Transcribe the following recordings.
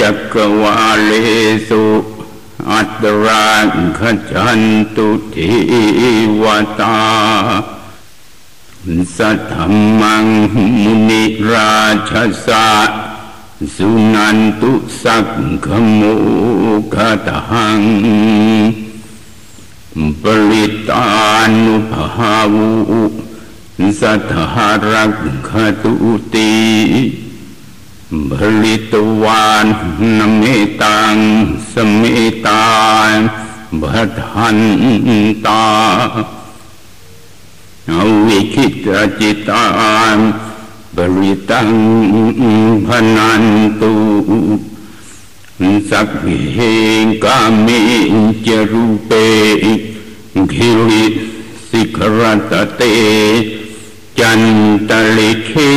จักรวาเลสุอัตราขจันตุทิวตาสัทธมังมุนิราชสะสุนันตุสักขโมกตังปริตานุภาวุสัทธารักขตุติ បលិតវាននមេតាំសមេតាបតហន្តាអវិគិតចិតាបលិតាំភនន្តូសព្វហេកាមេចរូបេគិរិសិក្ខរតតេ จันตลิขี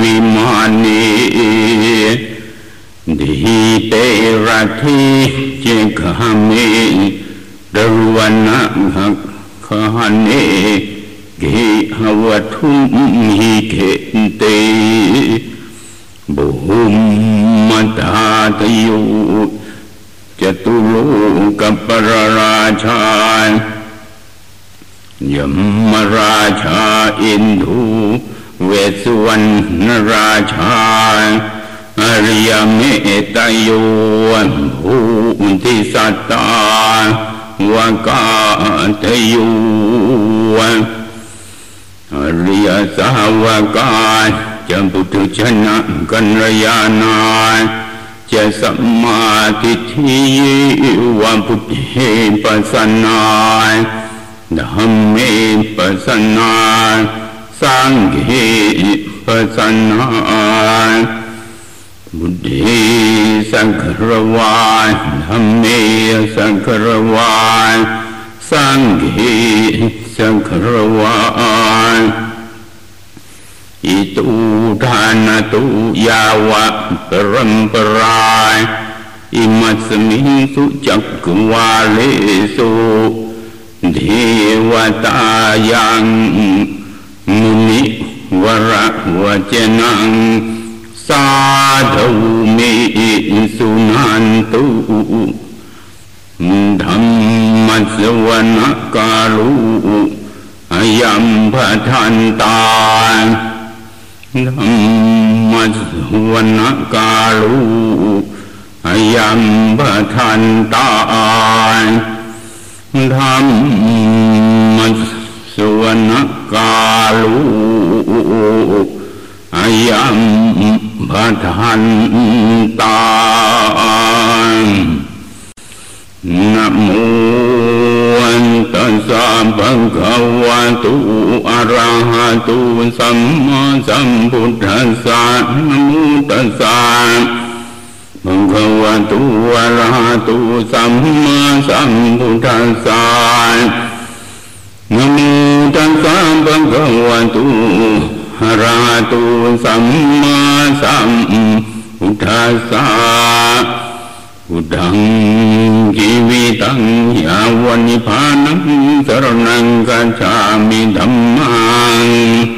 วิมานีดีเตระทีเจกหามิดรวนาหักขานเนกิหวัตุมิเกเตบุมมตาตยุจตุโลกปรราชา ยมราชาอินทูเวสวรรณราชาอริยเมตโยภูติสัตตาวกาตโยอริยสาวกาจะปุถุชนะกัญญาณาจะสัมมาทิฏฐิวันพุทธิปัสสนาย धम्मे प्रसन्ना सङ्घे प्रसन्ना। बुद्धे सघर्वान् धम्मे सघर्वान् सङ्घे सघर्वान् इतु धानतु याव परम्परा इमस्मिन् सुचक्रवालेषु เทวตายังมุนิวรวจนังสาธุเมสุนันตุธรรมสวนกาลุอยัมพทันตาธรรมสวนกาลุอยัมพทันตา ธรรมสวนกาลุอายัมพทันตานะโมตัสสะภะคะวะโตอะระหะโตสัมมาสัมพุทธัสสะนะโมตัสสะ ภะควะโตอะระหะโตสัมมาสัมพุทธัสสะนะโมตัสสะภะคะวะโตอะระหะโตสัมมาสัมพุทธัสสะพุทธังชีวิตังยาวนิพานังสรนังกัจฉามิธัมมัง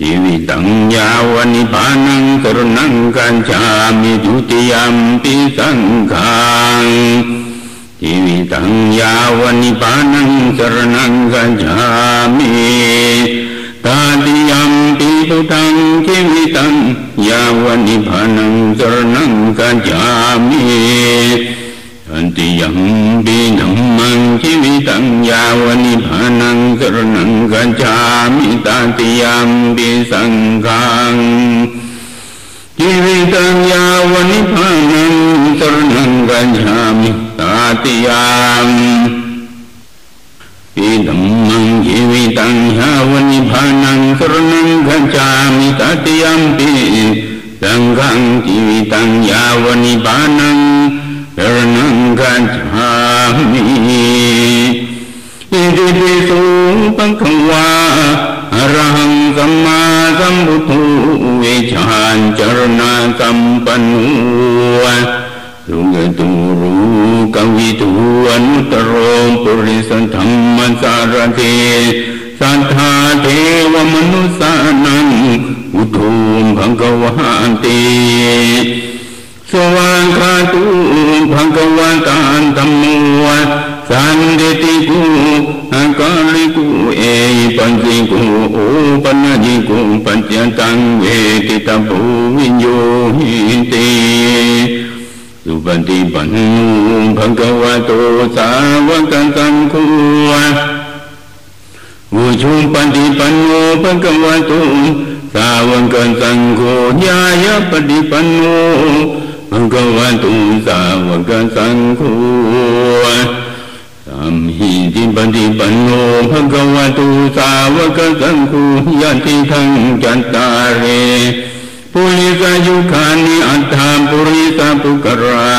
ජීවිතං යාව නිපානං කරුණං කංචාමි ဒုတိယံ පි සංඝං ජීවිතං යාව නිපානං කරුණං කංචාමි තාදියම් පි පුතං ජීවිතං යාව නිපානං කරුණං කංචාමි กัจฉามิทุติยังปีนังสรนังกัจฉามิทุติยมปิธรรมังชีวิตังยาวนิพานังสรนังกัจฉามิทุติยมปิสังฆังชีวิตังยาวนิพานังสรนังกัจามิตาติยังชีวิตังยาวนิพานังสรนังกัจฉามิอัติยังปินัมมังชีวิตังยาวนิพานังสรนังกัจามิตาติยังปิสังฆังชีวิตังยาวนิพานังสรนังกัจฉามิตาติยังปินัมมังชีวิตังยาวนิพานังสรนังกัจามิตาติยังปิสังฆังชีวิตังยาวนิพานัง शरणं गच्छामि इति पिसु पङ्कवा अरहं सम्मा सम्बुद्धो वेचान् चरणसम्पन्नो सुगतो कवितो अनुतरो पुरिसधम्मसारथे सद्धा देवमनुसानं बुधो भगवान् ते สวิตูอนุตโรปุริสันธรรมสางอุทุมภังกวาติสวากาตุภังกวาตานธรรมวะสันเดติกุอากาลิกุเอปัญจิกุโอปัญญิกุปัญจตังเวติตาภูวิญโยหิติสุปฏิปันโนภังกวาโตสาวกสังโฆวุชุปฏิปันโนภังกวาโตสาวกสังโฆญาญปฏิปันโน ภังกวาโตสาวกสังโฆสัมหิติปฏิปันโนภังกวาโตสาวกสังโฆยะติทังจัตตาเรปุริสายุขานิอัตถาปุริสาปุกรา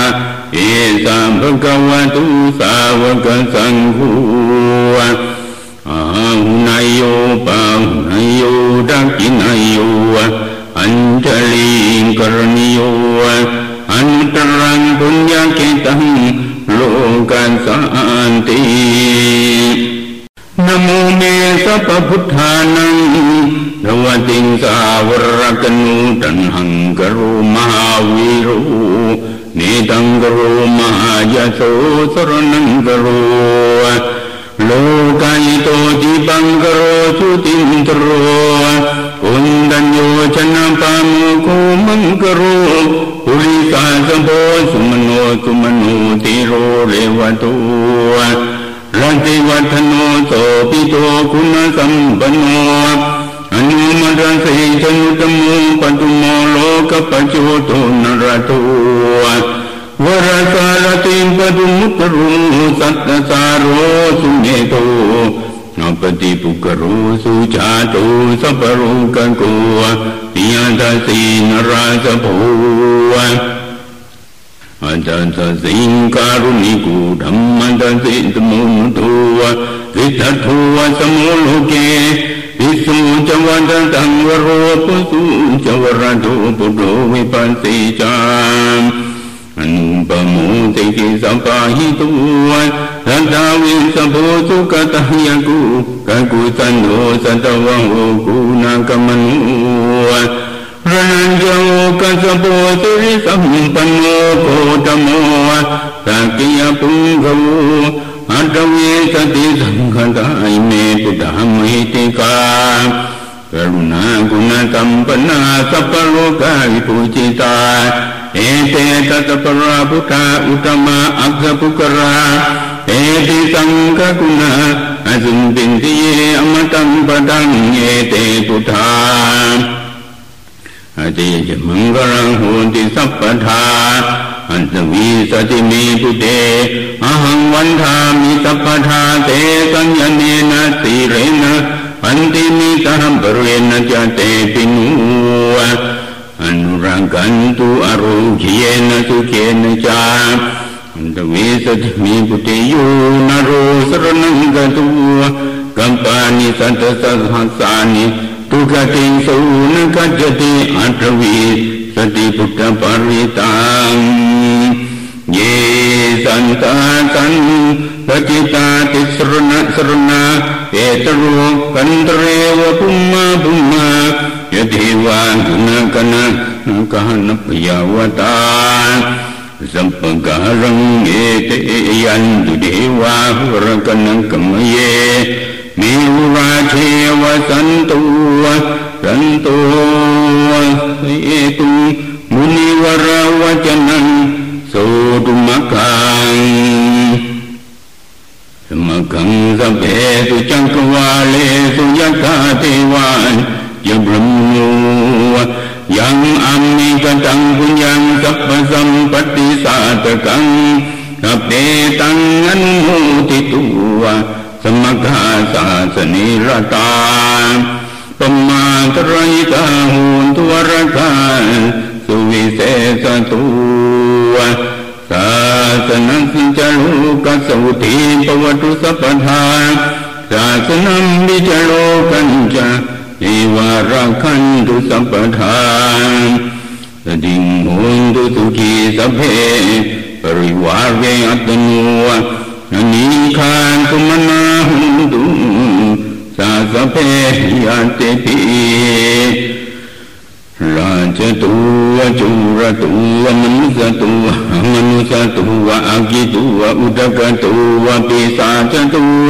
เอสัมภกวะตุสาวกสังฆอาหุนายโยปาหุนายโยดักขินายโยอัญจลิกรณิโย ตรังปุญญาเกตังโลกันสันตินโมเมสัพพุทธานังนวติงสาวรกนูตันหังกรุมหาวิรุเนตังกรุมหายโสสรนังกรุโลกายโตจิปังกโรสุติมตโรอุ យោចនបំគូមង្គរូហុលិកាសម្ពោសុមនោសុមនោទិរោលេវតុរន្តិវត្ថនោទោពិទោគុណសម្បន្នោអនុមន្តរសិជនុតមោបន្ទុមោលោកបច្ចោទនរតុវរសាលតិបទុមុតរូសត្តសារោសុញេតោ ตุวรสารติปตุมุตรุสัตตสาโรสุเนปฏิปุกรุสุชาโตสัพรุกันโกปิยันตสีนราสภูอันตันสิงการุณิกูธรรมันตันสิตมุนตัวสิทธัตุวสมุโลเกวิสุจวันตังวโรปุสุจวรตุปุโตวิปัสสิจามอนุปโมติกิสัมปะหิตุวันรัตาวิสัพโพสุกตยกุกักุสันโนสัตวังโอกุนากมนุวันรนันโยกัสโปตุริสัมปันโมสักกิยปุงกวูอัตเวสติสังฆตายเมตุธรหิปันติจามะอักขปุกราเอติสังฆกุณาอสุนตินติเยอมปามกหิตตัวัน သတ္တဝိသဘောသုကတဟယကုကကုသန္နောသတ္တဝံဝကုနာကမနုရဏံဇောကသဘောသုရိသမ္ပန္နောကိုတမောသကိယပုင္ခဝအတဝေသတိသံဃတိုင်မေပုဒ္ဓမဟိတေကာကရုဏာဂုဏကမ္ပနာသပ္ပလောကဝိပုจิตာဧတေတတပရာဘုဒ္ဓဥတ္တမအဂ္ဂပုက္ကရာ एति असन्पन्ति ये अमतम् पतन्ये ते पुठा अतिज मङ्गलम् होन्ति सप्पठा अन्तवीसति मे पुते ते अहम् वह्मि सपठा ते संयमेन क्षीरेण अन्तिमितः बरेण च ते पिनु अनुरगन्तु अरोघ्येन सुखेन च। Demi budeyu naru serenang gatua Kampani santa sasasani Tugati sauna kajati adrawi Sati buddha paritam Ye santa san Pakita tisrna srna Petaru kandrewa pumma pumma Yadhiva gana gana Kahana สัมปกาลังเอเตยันตุเดวาหุรกันกัมเยมิวราเทวสันตุสันตุวเอตุมุนิวราวจนังโสตุมกังสมกังสัพเพตุจังกวาเลสุยตาเทวานยบรมู ยังอัมมิกตังพุญญังสัพพสัมปติสาตกังสัพเพตังอนุโมติตัวสมกาสาสนิรตาปมาตริตาหุนทุวรกาสุวิเศษตัวศาสนัสิจารุกสุติปวัตุสัพพทาสาสนัมวิจโลกันจะ เอวารักขันตุสัพพทานสติงโหตุสุขีสัพเพปริวารเวอัตโนอนิคานตุมนาหุตุสาสเพยันติปิราชตัวจุรตัวมนุสตัวมนุสตัวอากิตัวอุตกตัวปิสาจตัว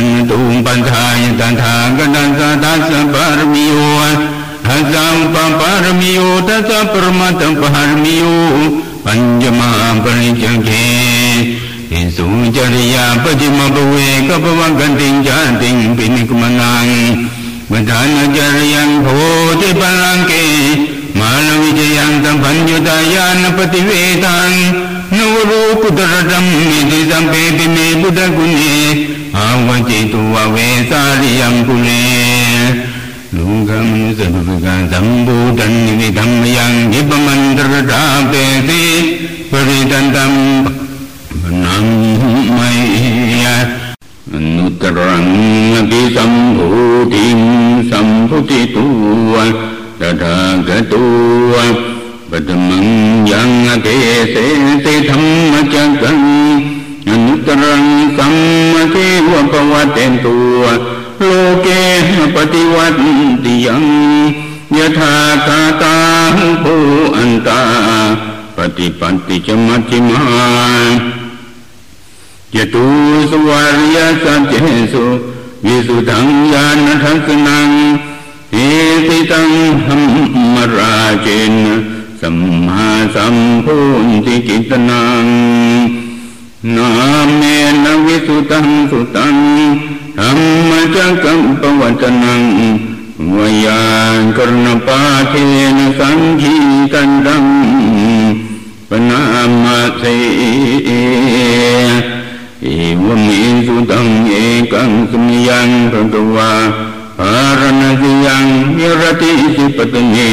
นนิติตัวสัพพุริสตัวจันตุปอัญจตรสะสุกรมหิสายตันานางกันหันตุปัญญานตุปัญญายตันทากนันสะตัสปารมิโยทัสสะปปารมิโยทัสสะปรมัตถปารมิโยปัญจมาปริจังเกอิสุจริยาปฏิมาภเวกปวังกันติงจาติงปินิกมนังบัณฑานจริยังโพธิปลังเกมาลวิจยังตัมพัญญุตายานปฏิเวตังนวรูปุตรดัมมิติสัมเปติเมบุตรกุเน อาวจิตุวเวสาริยังกุเนลุกังสัพพะสัมบูตันนิธรรมยังยิปมันตรตาเปติปริตันตัมนังไม่ยอนุตรังอภิสัมภูติสัมพุติตัวตถาคตัวปฐมังยังเทเสติธรรมจักรัง อนุตรังสัมมาเทวปวัตเตตัว โลเกปฏิวัติยังยถาคาตาภูอันตา ปฏิปันติจมัจจิมาจตุสวาริยสัจเจสุวิสุทังญาณทัศนังเอติตังหัมมราเจนสัมมาสัมพุนติกิตนัง नामेन विसुतं सुतं धम्मचकं पवचनं वैयाकर्णपाठेन सङ्गीतन्दं पनामसे एवमेसुतम् एकं स्मियं भगवा पारणसियं निरतिसि पत्ने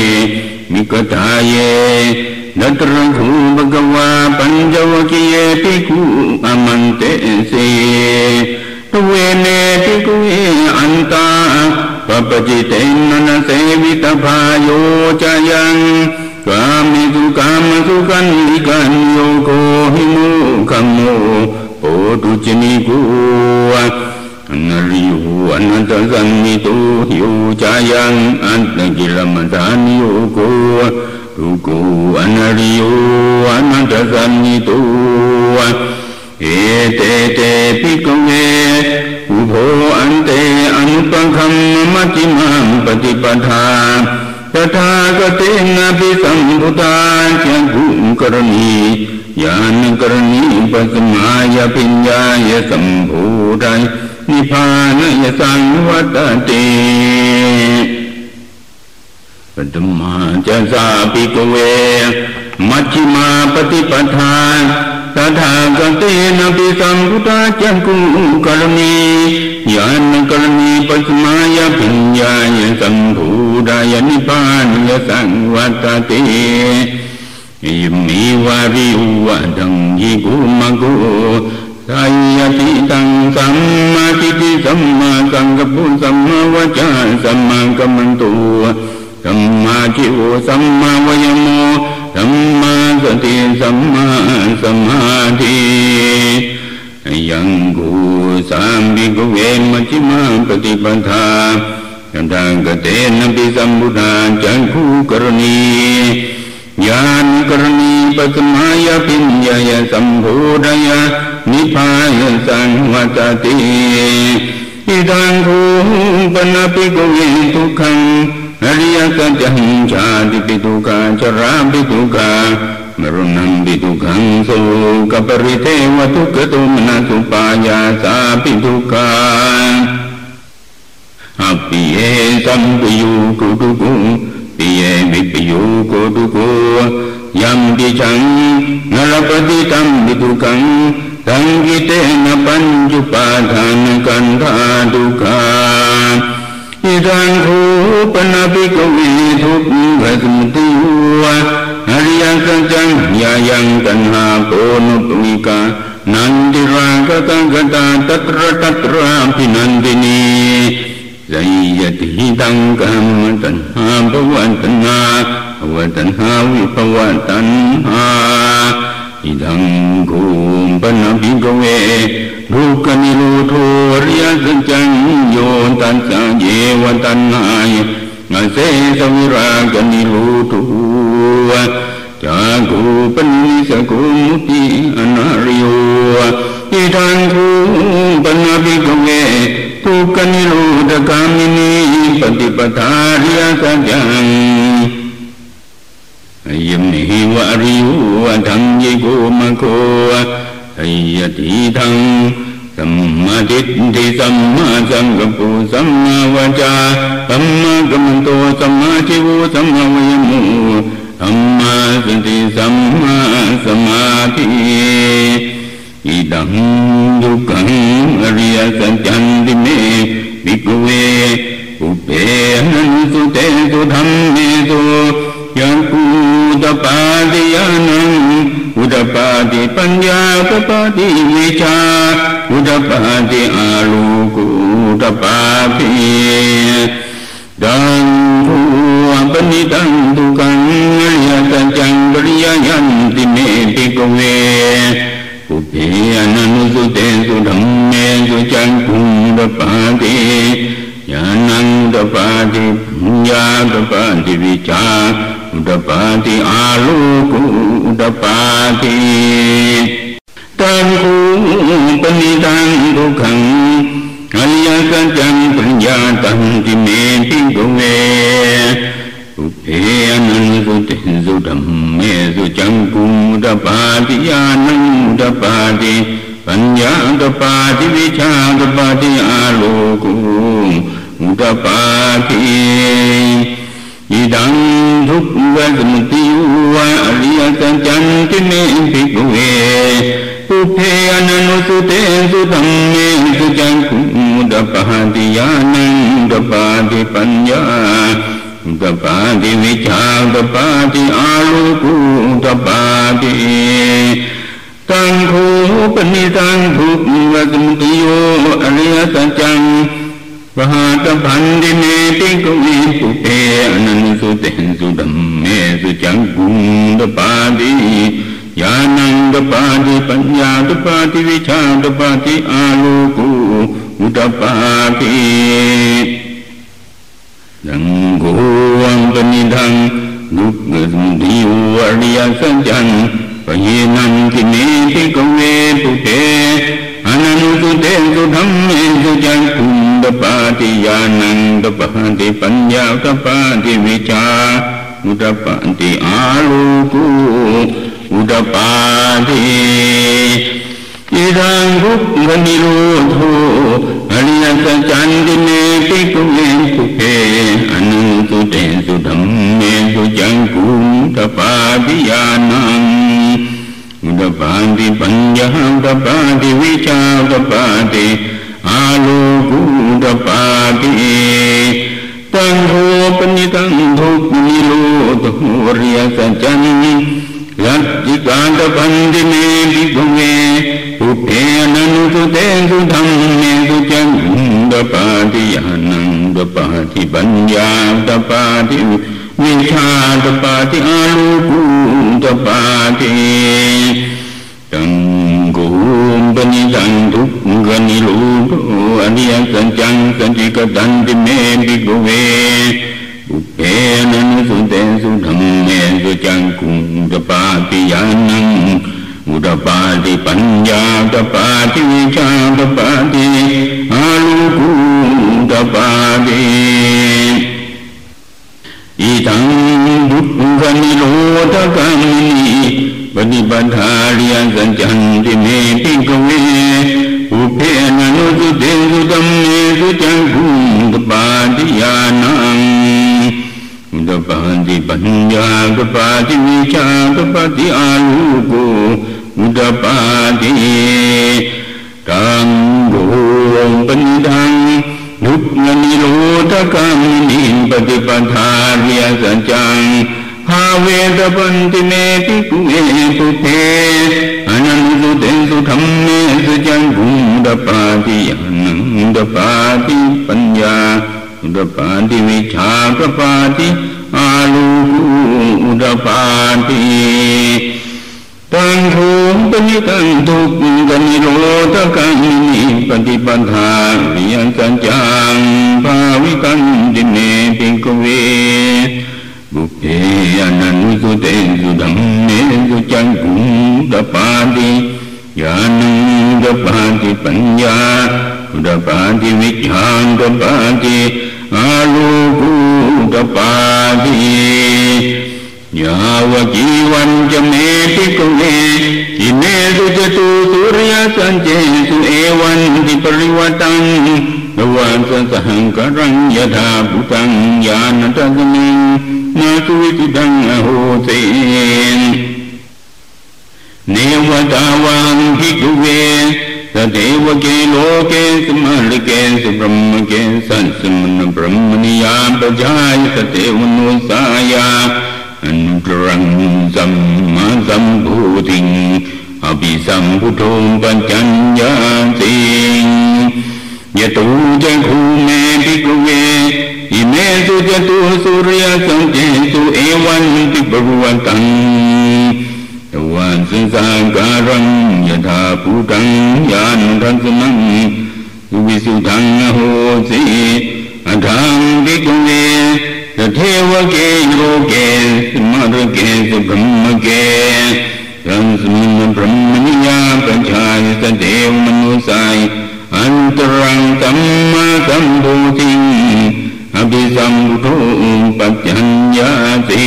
निकटाये จักกัมปวัตนังวยานกรณปาเทนสังขีตันดังปนามาเสเอวเมสุตังเอกังสมยังพระกวาภารณสิยังยรติสิปตเนมิกตาเยนัตรังคูบกวาปัญจวคีเยปิคุอมันเตเสตุเวเนปิคุเออันตาปปจิเตนนเสวิตภาโยจายังกามิสุกามสุกันลิกันโยโกหิมุขโมโปตุจนิกุอนาริโยอนันตสัมมิโตโยจายังอันตกิลมัตานิโยโก ทุโกอนาริโยอนันตสัมมิโตเอเตเตปิกเวอุโภอันเตอนุปังคัมมัจจิมังปฏิปทาตถาคเตนะปิสัมพุทธาจักขุกรณีญาณกรณีปัสมายปิญญายสัมภูไดนิพพานยสังวัตติ ปฐมาจะสาปิกเว มัชฌิมาปฏิปทาตถาคเตนะปิสัมพุทธาจักุกรณีญาณกรณีปัสมายปิญญายสัมภูไดนิพพานยสังวัตติยิมีวาริวะดังยิกุมะกุสายติตังสัมมาทิฏฐิสัมมาสังกัปปุสัมมาวจาสัมมากัมมันตุ สัมมาชิวสัมมาวายโมสัมมาสติสัมมาสมาธิยังกุสามบิกเวมัจิมาปฏิปทายันทังกเตนะปิสัมบุทาจันคูกรณีญาณกรณีปัสมายปิญญายสัมภูดยานิพพานสังวัตติอิดังคูปนาปิกุเวทุขัง Naliyakajahim chadipituka charabituka Merunam bitukang so kaparite watu ketumna supaya sapitukan Apiye sampiyu kuduku pie bipiyu kuduku yang dicang nalapati tam bitukang Sangkite napan jupadhan kanta duka Idang ku ပနပိကဝေသုပိဝကံတိဝါအရိယကံကံယာယံကဏဟာကိုနုပမိကာနန္တိရာဂတံဂတာတတရတတရာပိနန္တိနီဇိယတိတံကမ္မတံဟာဘဝတနာဝတနာဝိဘဝတံဟာဣဒံဂုံပနပိကဝေ นกันธาตุกาอิทังคูปนาปิกวิทุกขสมุติวะอริยสัจจังยายังกันหาโพนุปมิกานันติรากตังกตาตตรตตราภินันตินีใจยวันตัณหาภวตัณหาวิภวตัณหาอิดังมปนเวรูกนิโรธอริยสัจจังโยตัสสะเยวตัณหายนาเสสวิรากนิโรธจากูปนิสกุมุติอนาริโยอิทังกุปนภิกเวทุกนิโรธกามินีปฏิปทาริยสัจจังยมนิวาริโยทังยิโกมโคยติทังสัมมาทิฏฐิสัมมาสังกัปปุสัมมาวาจาสัมมากัมมันโตสัมมาชิวสัมมาวิมุสัมมาสติสัมมาสมาธิอิดังยิ่งุมเมสุยังกูตปาติ अय्यतीथम् सम्मतिद्धि सम्मासं गपु सम्मवचा सम्माशिवो सम्मवयमो समवयमो हम्मासति सम्मासमातिदम् दुकम् अर्यस चन्द्रिमे विकुवे उपे अहन्सुते सुधं मे तु यकूतपादयनम् उदपादि पञ्जा पाति उदपादि उदपाति आलुकूटपा तन्तु कन्य चण्डुर्यन्ति मेति कुवे कुपे अननुसुते सुधम्मे सुचङ्कुन्दपादे यानन्दपादि पुञ्जातपाति विचार Udapati aluku udapati Tangku penitang tukang Alya kacang penjatan dimeti kowe Upe anan kutih sudam me sucangkum udapati anan udapati Panja udapati vicha udapati aluku udapati อิดังคูปนิตังทุขังอริยงเมปิกเวอุเพอนันสุเตสุธรรมเมสุจักุมุดปาติญาณังอุดปาติปัญญาตปาติวิชากุอุดปาติอิดังทุกขสมุติวะอริยสัจจันติเมภิกเวปุเพอนันุสุเตสุตัมเมสุจังคุมุดปาติญาณังอุดปาติปัญญาดปาติวิชาอุดปาติอาลกุอุดปาติตังโคปนิตังทุกขสมุติโยอริยสัจจัง वहात बंद में तिकुमी पुटे अनन सुतेंसु धम्मे सुचंगुंद पादी ज्ञानंद पादी पंजाद पादी विचाद पादी आलोको उदपादी रंगो अंगनिधं दुग्गसुधियो अर्डिया सजन पयेनं किने तिकुमे पुटे สุเตตุเตสุธรรมเมสุจังคุมดปาติญาณังดปาติปัญญาดปาติวิชาอุดปาติอาลูกุอุดปาติอิรังรุกขนิโรธอริยสัจจันติเมปิกุเวสุเกอนันตุเตสุธรรมเมสุจังคุมดปาติญาณัง อุดปาติปัญญาอุดปาติวิชาอุดปาติอาโลกุอุดปาติตังโหปนิตังทุกนิโรธวริยสัจจันยัตติกาตปันติเมปิกุเมอุเพนันุสุเตสุธรรมเมสุจังอุดปาติยานังอุดปาติปัญญาอุดปาติ วิชาตปาติอาลูกุตปาติตังกุมปนิสังทุกขนิรูปอนิยสัจจังสัจจิกตันติเมปิโกเวอุเปนันสุเตสุธรรมเมสุจังกุงตปาติยานังอุตปาติปัญญาตปาติวิชาตปาติอาลูกุตปาติ อิทังดุขนิโรธกังนิปฏิปทาเรียนสัจจันติเมปิกเวอุเพนนุสุเตสุตัมเมสุจังคุตปาติยานังตปาติปัญญากปาติวิชากปาติอาลูโกอุตปาติกังโกปัญญัง ดุกนิโรธกัมนิปฏิปทาเรียสัจจังภาเวตปันติเมปิกุเอปุเพอนันตุเตสุธรรมเมสุจังกุดปาติอนังดปาติปัญญาอุดปาติวิชาปปาติอาลูอุดปาติ ตังโทปนิตังทุกกนิโรธกังนิปฏิปัฏฐาวิยังสัจจังภาวิกันติเนปิกเวบุเพอนันสุเตสุดัมเมสุจังกุดปาติญาณังดปาติปัญญาดปาติวิชาดปาติอาลูกุดปาติ यावजीवं च मेऽपि कुमे इमेषु च तु सूर्यसञ्चेषु एवं हि परिवर्तन् एवम् यथा भूतं यान तदनी न तु हि नैवतावाङ्कुवे तदेव के लोके तु मर्गे तु ब्रह्मके संस्मन् ब्रह्मणि या प्रजाय सते मोसाया ันสสังกรังยถาภุตังญาณตัสมิงนาสุวิตุดังอโหเสนเนวตาวังพิกุเวสเทวเกโลเกสมรเกสบรมเกสันสมปจายสเทวนุสายาอันตรังสัมมาสัมพุติงอภิสัมพุทโธปัญจัญญาติยตูจักขุเมปิกเวอิเมสุจตุสุริยสังเจสุเอวันติบรวันตังตวันสิสังการังยถาภูตังญาณทันสมังวิสุทังโหสีอัทังปิกเว ोके योगे च सुब्रह्मके। संस्मिन् ब्रह्मणि या प्रजाय स देव मनुषाय अन्तरं तम् सम्भूतिम् अभिसम्भुभूपथ्यञ्जाते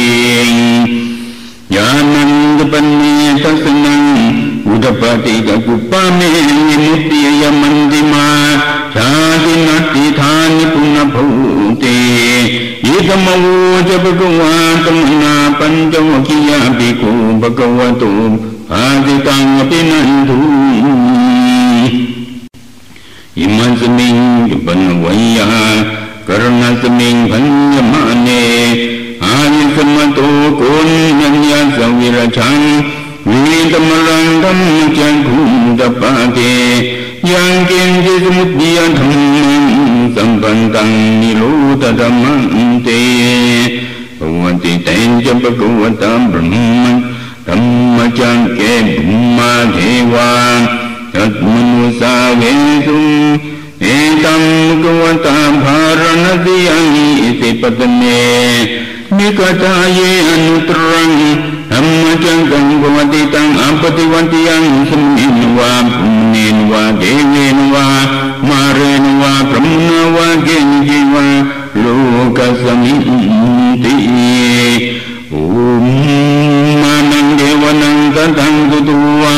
यानन्दुपन्ने तत्मन् उदपति च उपमेत्यय मन्दिमा जादिनातिथानि पुनः भूते ธรรมวูจะปะกวาตมนาปัญจวคียาปิคุปะกวาตุอาติตังอภินันทุยิมันสมิงยุปันวัยยากรณสมิงพัญญมาเนอายิสมโตโกนนัญญาสวิรชังวีตมรังธรรมจันคุมตปาเท ยังเกณฑ์ที่สมุติยันธรรมังสัมปันตังนิโรธธรรมังเตภวันติเตนจะปะกวตามบรมันธรรมจังเกณฑ์มาเทวาจัตมนุสาเวสุเอตัมกวตามภารณติยังอิสิปตเน Kataye anu terang amma cangkang kawati tang apati wantiyang semin wa menin wa dewin wa maren wa brahmna wa genji wa loka saminti um dewanang tatang tutuwa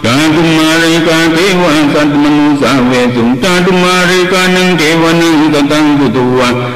kagum mareka dewa sat manusa wesum kagum mareka nang dewanang tatang tutuwa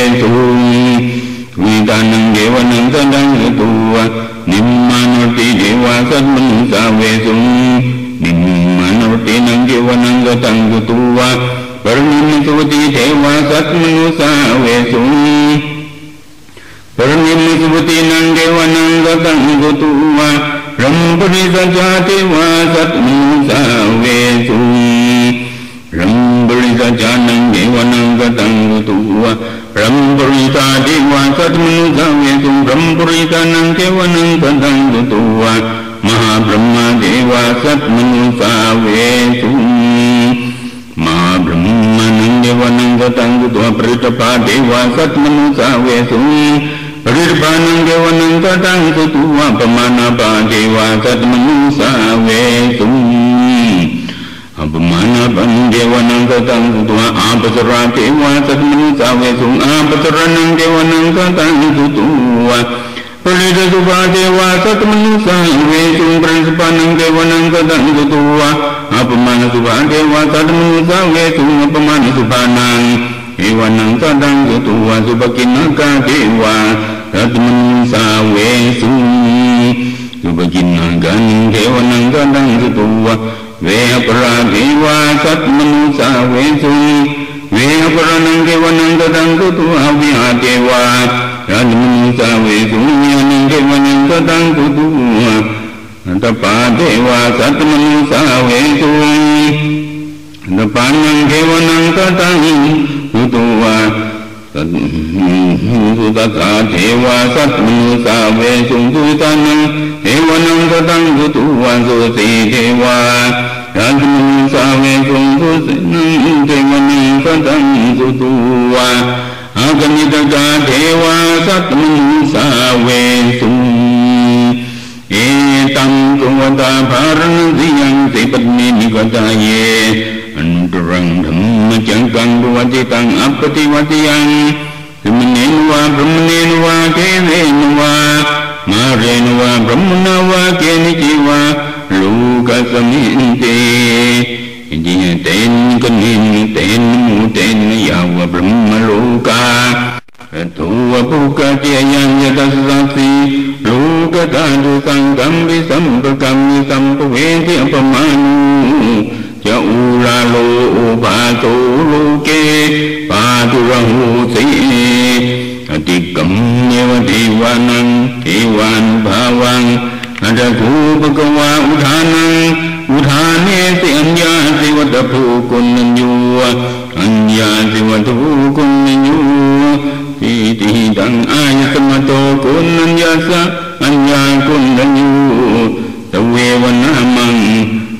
tăng thẩm ma chẳng tăng tu ti tăng, áp ti va ti yang Brahmanenuva Brahmanenuva Kenenuva Marenuva Brahmanava Kenichiva Luka Saminte Vì tên con hiền tên, mu tên vào Brahma Luka Thua Puka Chayang Yatasasi Luka Tadu Sangam Visampakam Visampaventhi Apamanu chậu la lô ba tu lu ke ba tu ra hu tỷ ti cầm nhiêu ti quan năng ti văn ba quan ra khu bậc hoa u tha năng u tha ni ti an gia ti vật đập phu quân nhân du âm gia ti vật phu quân nhân du ti ti đăng ai tâm tô quân nhân gia sa an gia quân nhân du tàu về văn nam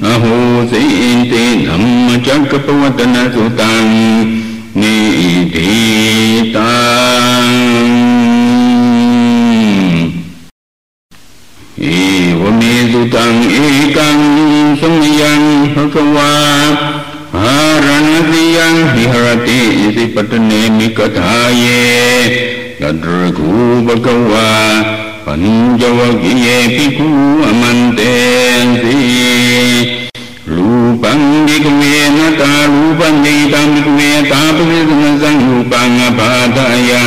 အဟောစိ จักปวัตนสุตังนิธิตังเอวเมสุตังเอกังสมยังภะคะวาหารณสิยังหิหรติสิปัตเนมิกทาเยกัตรคูปะกวาปัญจวกิเยปิกขุอมันเตสิ ปังเกเวนตาลูปังเกตังเกเวตาปะเวสนะสังลูปังอปาตายา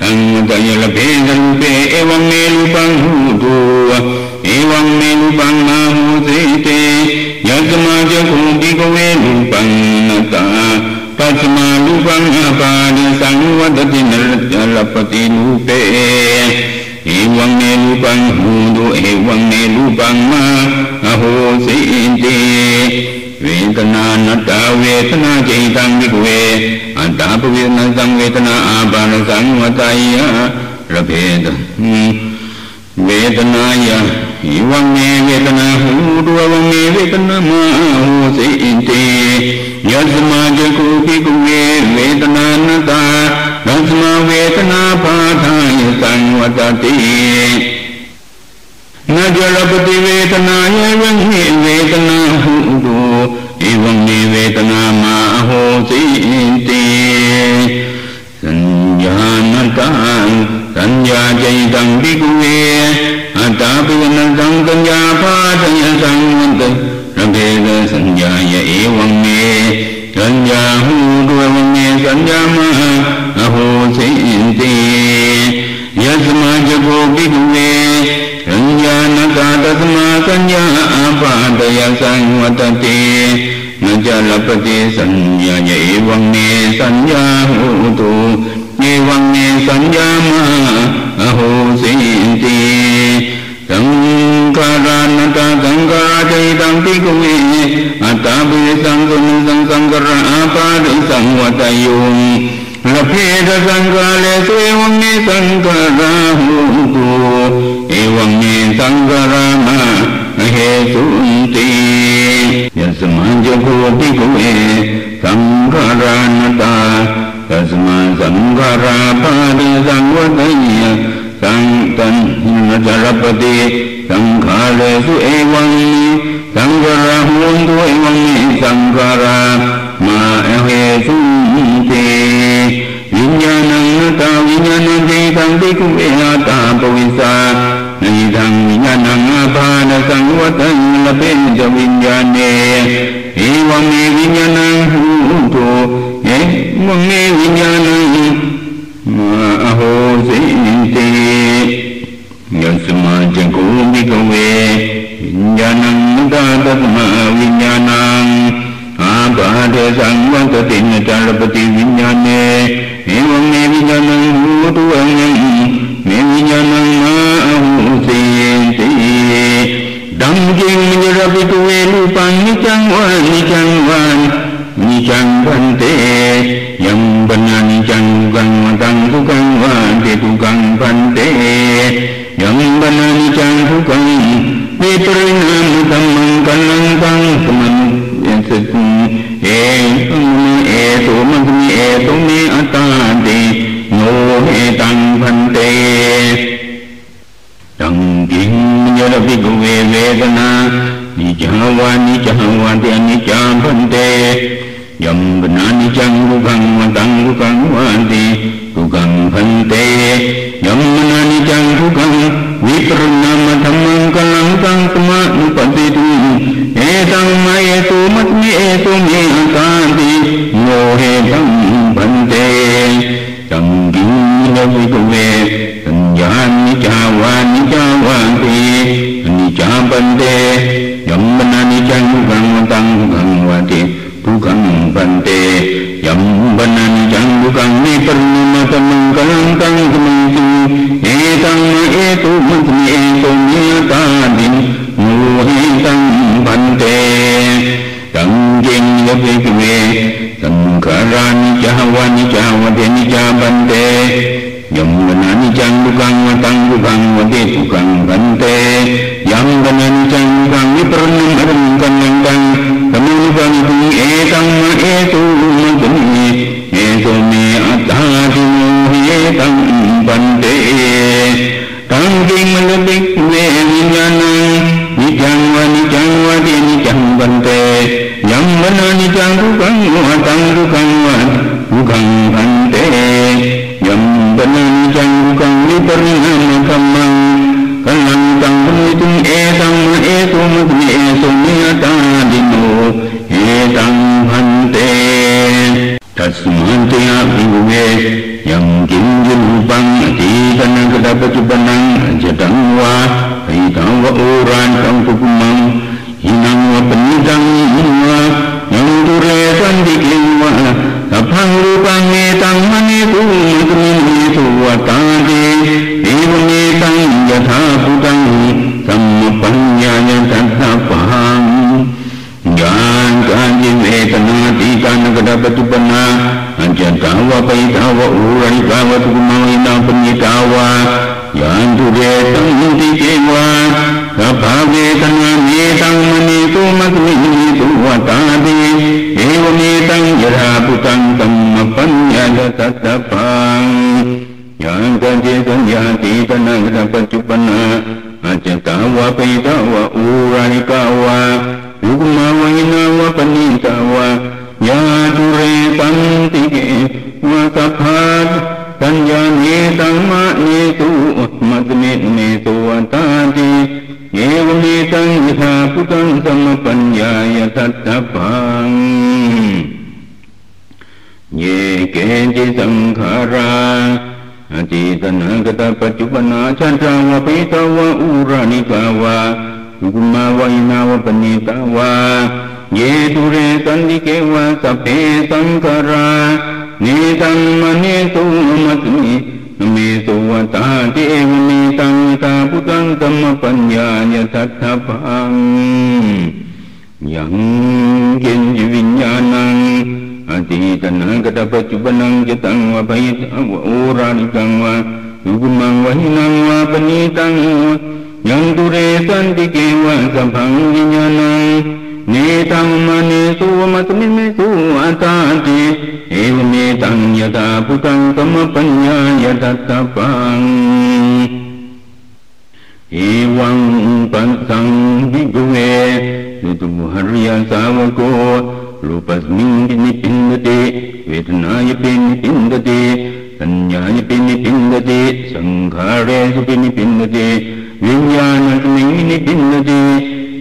ตังตายะละเภสรูเปเอวังเมลูปังหูตุเอวังเมลูปังมาหูเสเตยัตมาจะคุเกเวรูปังนตาปัจมาลูปังอปาดิสังวัตตินรจลปติลูเปเอวังเมลูปังหูดูเอวังเมลูปังมาอโหสิเต กนานัตตาเวทนาเจตังวิกเว อัตตาปวีนาสังเวทนาอาบานสังวัตยะระเพดเวทนายะหิวังเมเวทนาหูดัววังเมเวทนามา ปัจจุบันนังเจตังวาหิตังวะโอรานตังสุกุม विधनायपि निपिते कन्यायपि निपिते सङ्घारेष्पि निपि विर्यानैः निपिन्दते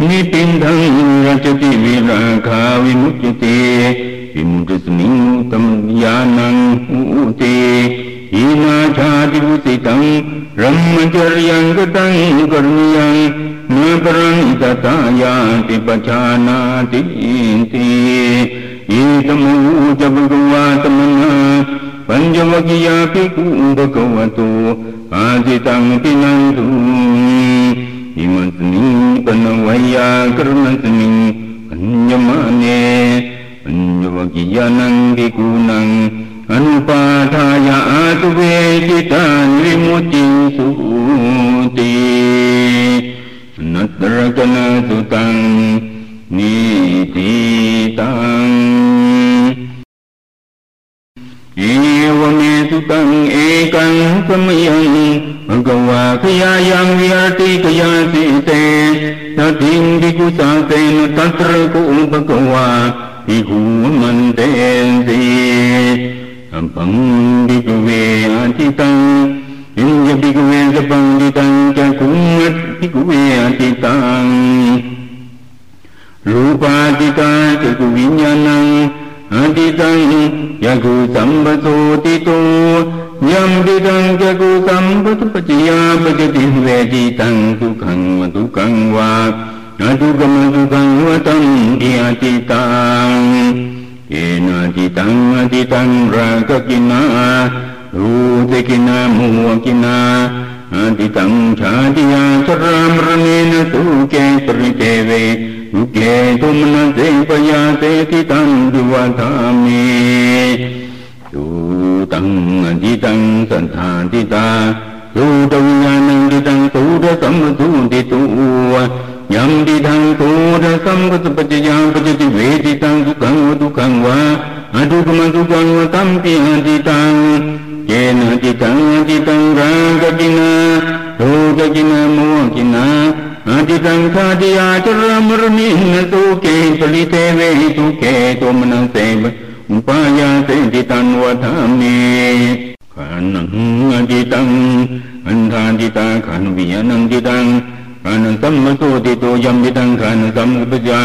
निपिण्डम् रचति विनाघा विमुच्यते किन्दृतन्यूतम् ज्ञानम् हीनाचातिरुचितम् ब्रह्मचर्यम् कृतम् करणीयम् न परम् तथा याति पचानाति एतमऊच भगुवात्मना पञ्चवगीयापि कुम्भगवतो आदितामपि नन्दू हिमन्नि तन्वय्याकर्मन्नि पञ्जमाने पञ्चमकीय नन्दिगुणम् अनुपाठाय आतुवेदिता नृमुचिषूते नत्रसुताम् និទីតាំងឯវមេទុតੰឯកੰសមយံអង្គវាខយាយំវិរតិកយាតិទេតតិងវិគុសង្កេនតន្ត្រគុឧបកវាភិហូមន្តេនទីអំពងវិគវេអតិតੰយិញវិគវេសបង្តិតੰចគុមតិគវេអតិតੰ रूपादिता चतुर्विज्ञानम् अतीतम् यकुसम्बतोऽतितो यम्बितं चकुसम्बतु पचया पचति वेदितं सुखं मधुकं वा अदुकमदुकं वतं यतिताम् येनातितं अतितं रककिना रूतिकिना मुवकिना अतितं छादिया सर्वमृणेन सुके त्रिदेवे ภิกขุบกวตุอาจิตังปินันตุอิมัสมิงปนวัยากรณสมิงปัญญมาเนปัญจวัคคียานังภิกขุนังอนุปาทายาตุเวจิตานิมุติสุตินัตรกนาสุตังนิติตังเอวเมสุตังเอกังสมยังภะกวาขยายังวิหติขยาสิเตนัติงดิกุสาเตนตัตระกุภะกวาภิกขุมันเตสีสัมปังดิกเวอาทิตังอินยบิกเวสปังดิตังจะคุมัดบิกเวอาทิตังรูปาติตาจะกุวิญญาณังอาทิตังยะกุสัมปโตติโตยัมดิตังจะกุสัมปตุปจิยาปจติเวจิตังสุขังวทุขังวาอทุกขมสุขังวตัมอิอาทิตังเอนาจิตังอจิตังรากกินารูเตกินามุวกินาอจิตังชาติยาสรามรเนนสุเกปริเทเวอุเกตุมนเสปยาเสติตังดุวัฏามิสุตังอจิตังสันทาติตาสุตวิญญาณังติตังสุตสัมสุติตุยมดิทังโตระสัมปตปัจจยาปัจจิเวทิตังสุขังวทุขังวะอทุกขมสุขังวะตัมปิหติตังเจนะจิตังจิตังรังกกินาโทกกินาโมกินา அதிகங்காதியாச்சரமுருமீன்னூகே சொல்லிதேவே தூக்கே தோமனசேவ உபாயாசேதி தன்வதாமே கண்ணங்கதிதம் அந்தாதிதா கண்வியனந்திதம் கணந்தம் மசோதிதோ யம்பிதம் கணந்தம் உபஜா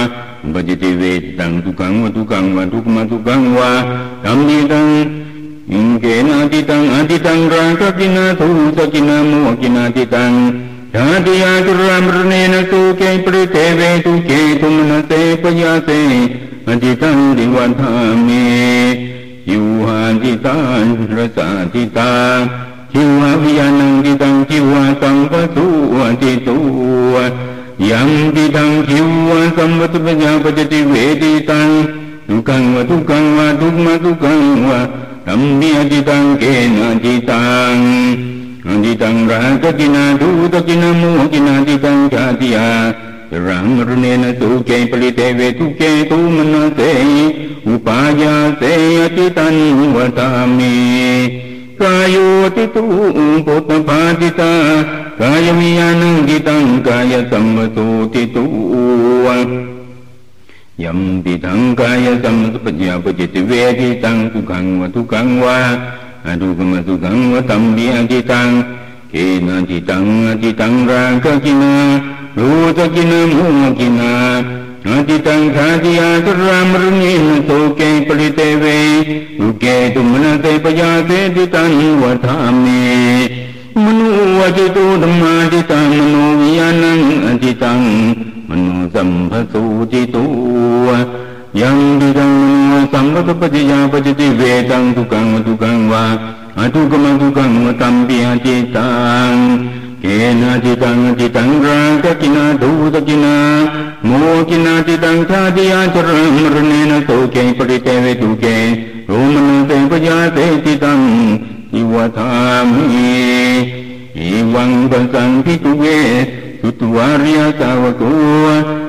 உபஜிதி வேதிதம் துக்கம் துக்கம் துக்கம் துக்கம் வா தம்மிதம் இங்கேனாதிதம் அதிதம் ராககின தூசகின மோகினாதிதம் กตุมนังเสบอุปายาเสติตันวัฏามิขันังอจิตังอันทานจิตาขันวิญญาณังจิตังขันสัมมโสติโตยัมปิตังขันสัมปจาปจิติเวตังทุขังวะทุขังวะทุกมาทุขังวะยัมปิตังอิงเกนาติตังอติตังรังกกินาทุสกินาโมนาติตังชาติยาตุรามรเนนสุเกปริเทเวตุเกตุมนเสปยาเสอติตังดิวันธามิยูหาติตานรสาติตาจิวะวิญาณังติตังจิวะสัมปสุวติตุวยัมติตังจิวะสัมปตุปัญญาปจติเวติตังทุกังวะทุกังวะทุกมาทุกังวะธัมมิอติตังเกนะติตังอติตังราคะกินาทุตกินาโมกินาติตังชาติยารังรเนนตุเกปริเตเวทุเกตุมนเสอุปายาเสยติตันวตามิกายโยติตุปุตตภาติตากายมิยานัง Anjitang rahakakina dutakina muhakina ditang katia Ram runena tuke palite ve tuke tumanate Upayate atitan vatami Kayo atitu umpota patita Kayamiyanang gitang kaya sambatu titu Yam pitang kaya sambatu pajya pajiti ve gitang tukang wa tukang wa อทุกขมทุขังวะตัมปิอจิตังเกนะจิตังอจิตังรากกินารูตกินามุกินาอติตังขาติยาตรามรุณีโตเกปริเตเวอุเกตุมนาเตปยาเตติตังวัฏามิมโนวจิตุธรรมาติตังมโนวิญาณังอติตังมโนสัมภสุจิตุ yang dudang menuatam ketepati japati vedang tukang tukang wa atu kematukang metampi atitang kena titang titang rangka kina dhuta kina mo kina titang chati achara mrnena soke pariteve tuke romana te pajate titang iwatami iwang basang pituwe tutuaria tawakoa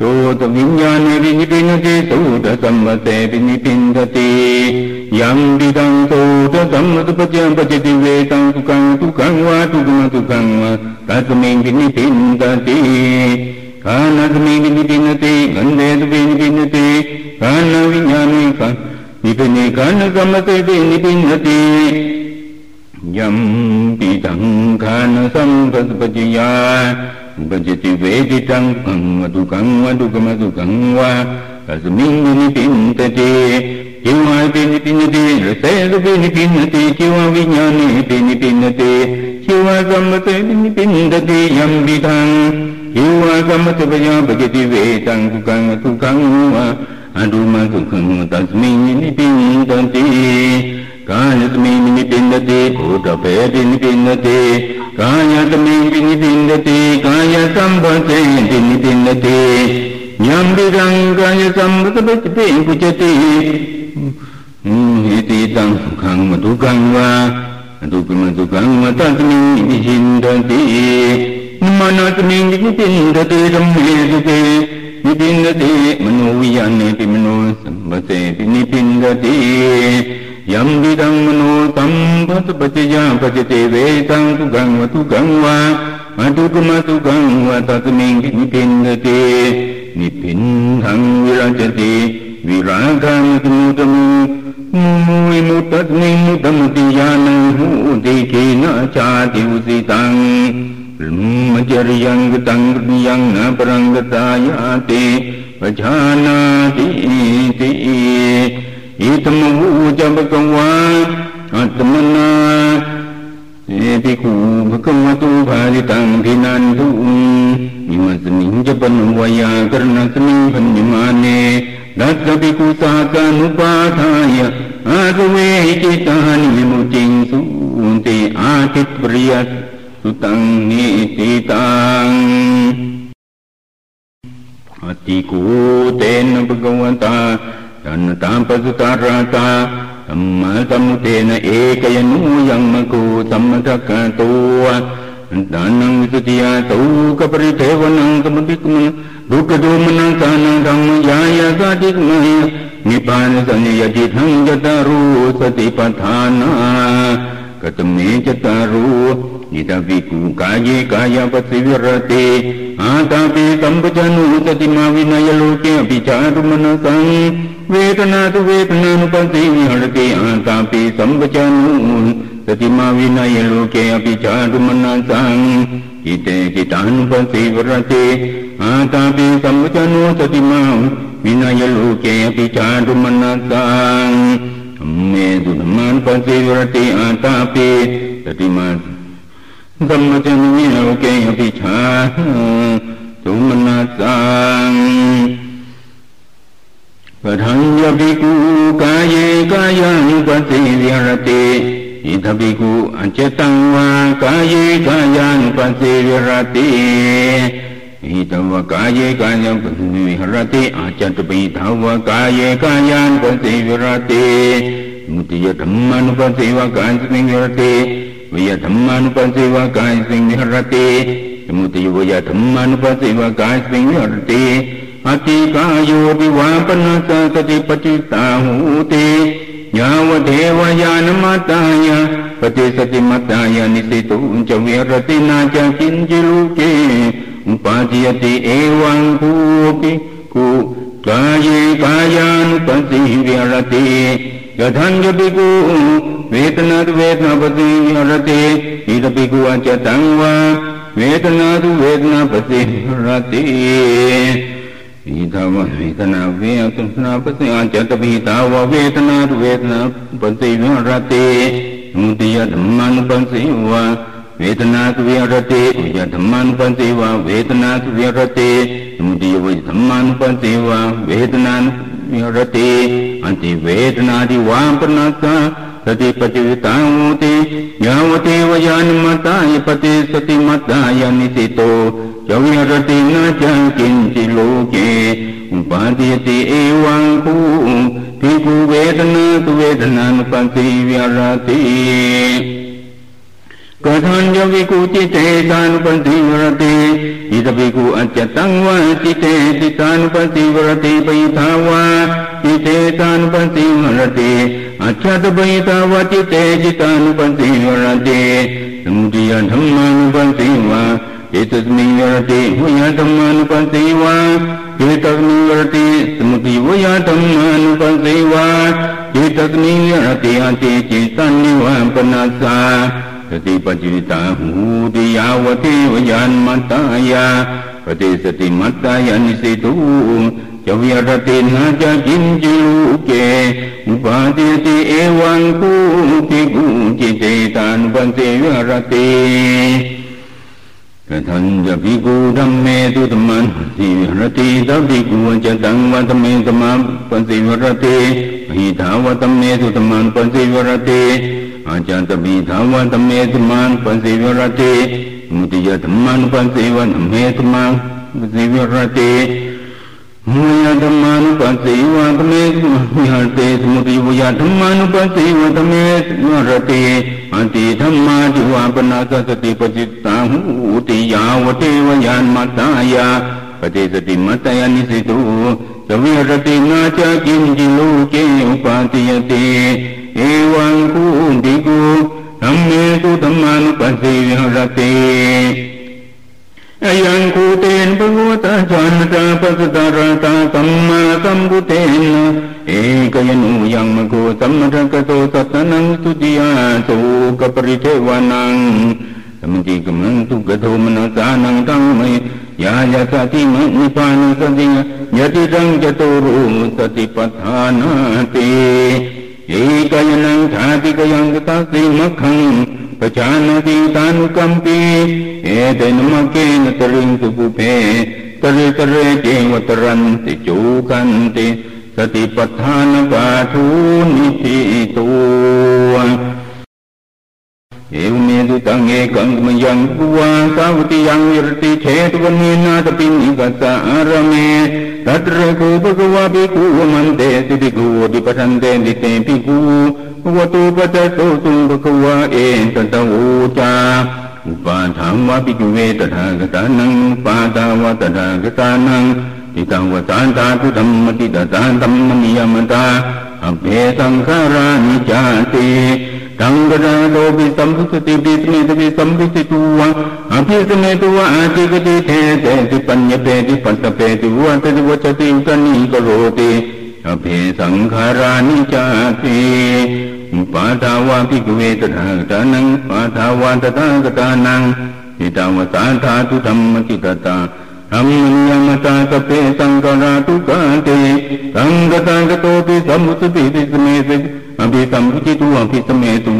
Tod विज्ञान विनिपिनते तोदम्मते विनिपिन्दति यम् विदं तोदम्मदति वेदं वा कङ्तु कङ्गिन्दति का ने निपिनते गन्धे विन्दते कानविज्ञाने के कानसम्मते विनिपिन्दति यं पिदम् घान सम्पत्पतिया Bần chế trì vệ trì trăng Cần mà tu cẩn quá tu cẩn mà tu cẩn quá Là sự minh như ni tín tê trì Chiêu hoa tê ni tín tê, Rồi xế rô vi ni tín tê, Chiêu hoa vi nhờ ni tê ni tín tê. Chiêu hoa gầm tê ni tín tê Yam vi thăng Chiêu hoa gầm tê bà yam bà chế trì vệ Tu cẩn tu cẩn quá ma tu cẩn Tạc minh ni tín tê. ကာယတမိမိနိပိန္ဒတိဘုဒ္ဓဘေတိနိပိန္ဒတိကာယတမိမိနိပိန္ဒတိကာယသံဘဝတေတိနိပိန္ဒတိညံပိရံကာယသံဘတပိပိပုจတိဟိတိတံခံမဒုက္ခံဝါဒုက္ခမဒုက္ခံမတတမိမိဟိန္ဒတိနမနတမိမိနိပိန္ဒတိဓမ္မေတုတေနိပိန္ဒတိမနောဝိယနေပိမနောသမ္ပတေပိနိပိန္ဒတိ යම් විදං මනෝ සම්පතපතියා පජිතේ වේතං තුගං වතුගං වා මතුකමතුගං වතතමින් නිපින්දති නිපින්හං විරජති විරාගං තුමුතමු මුයි මුතත්නින් चितानुपति विरते आतापि อวกาเยกายานปฏิวิรติมุติยธรรมานุปัสสิวกายสิงวิรติวิยธรรมานุปัสสิวกายสิงวิรติมุติวิยธรรมานุปัสสิวกายสิงวิรติอติกายวิวาปนัสสติปจิตาหูติยาวเทวยานมัตายาปฏิสติมัตายานิสิตุจเวรตินาจกินจิลูเกอุปาจิยติเอวังภูปิภู काये कायानुपति व्यरते यथाञ्जपिकु वेतनात् वेदनापति व्यरते इदपिकु अचतं वा वेतनात् वेदनापति व्यरते ईधव वेदना वेतनापति अचतपिता वा वेतनात् वेदनापति व्यरते मुदिय धम्मानुपति वा เวทนาสุวิรติวิยธรรมานุปัสสิวะเวทนาสุวิรติสมุทัยวิธรรมานุปัสสิวะเวทนานุวิรติอันติเวทนาดิวามปนัสสะส ติปจิตังติยาวเทวยานมตายปฏิสติมตายานิสิโตจวิรตินาจังกินจิโลเกอุปาทิติเอวังคูภิกขุเวทนาตุเวทนานุปัสสิวิรติกทันยวิกุจิเตตานุปัสสิวรติอิตภิกุอัจจตังวะจิเตติตานุปัสสิวรติปิทาวะจิเตตานุปัสสิวรติอัจฉตปิทาวะจิเตจิตานุปัสสิวรติ कथञ्जविकुचितेतानुपन्ति वरते इदपिकु अत्यतं वा चिते चितानुपन्ति वरते पयिता वा चितेतानुपन्ति वरते अक्षतपयिता वा चिते चितानुपन्ति वरते समुदीयधर्मानुपन्ति वा एतस्मिन् वरते भूयाधर्मानुपन्ति वा एतस्मिन् वरते समुदीयधर्मानुपन्ति वा एतस्मिन् वरते अन्ते चेतान्निवापनासा สติปัจจิตาหูติยาวเทวยานมัตตายาปฏิสติมัตตายานิสิตุจวิรตินาจะกินจิลุเกอุปาติติเอวังคูภิกุจิเตตานปันเตวิรติกระทันจะภิกุธรรมเมตุตมันสิวิรติตัภิกุจะตังวัตเมตมะปันสิวิรติหิทาวัตเมตุตมันปันสิวิรติ อาจารย์ตบีธาวันตเมตมันปันสิวรติมุติยธรรมันปันสิวันเมตมันปันสิวรติมุยธรรมานุปัสสิวันตเมตมิหเตสมุติวุยธรรมานุปัสสิวันตเมตวรติอันติธรรมาจิวาปนาสติปจิตตังหุติยาวเทวยานมัตตายาปฏิสติมัตตายานิสิตุสวิรตินาจกินจิโลเกอุปาติยติ เอวังคูติกูธรรมเมตุธรรมานุปัสสิวิหรติอายังคูเตนภวตาจันตาปัสตาราตาสัมมาสัมพุเตนะเอกยนุยังมโกสัมมทกโตสัตนังสุติยาสุกปริเทวานังสมจิกมันตุกโทมนสานังตังเมยายาสติมนิพานุสติยติรังจตุรุสติปัฏฐานาติ एकयनम् जातिकयङ्कु ते मखम् एतन्मकेन तरन्तु कुफे तरे तरे देव तरन्ति चोकन्ति सति पथानु เอวเมตุตังเอกังมยังกุวาสาวติยังวิรติเชตวันนีนาตปินิกัสสารเมตัตระโกภะคะวะภิกขุมันเตติภิกขุติปทันเตติเตภิกขุวตุปัจจโตสุภะคะวะเอตตะโอจาอุปาทังวะภิกุเวตถาคตานังปาตาวะตถาคตานังติตังวสานตาตุธรรมติตตาธรรมนิยมตาอเภสังขารานิจาติ Tanggarado bisambusuti bismeti bisambusitua Abhisametua atikati theseti panyapeti patapeti vuatati vachati utani karoti Abhi sankharani tăng Upatava ra tu Upatava tathagatanaṁ tăng thātu tăng kitata Dhammanyamata bi saṅkarātu kāte Saṅgatā bi sambusuti bismeti อาติกติเทเตติปัญญเปติปัตตเปติวัตติวัชติอุตนิกโรติอภิสังขารานิจาติปาทาวาภิกเวตถาตานังปาทวงทิตาวสาธรรมติตตาธรรมยมตาตเปสังกราตุกาติสังกตังกโตปิสัมมุตติปิสเมติอภิสัมพุจิตุอภิสเมตุวะอาทิก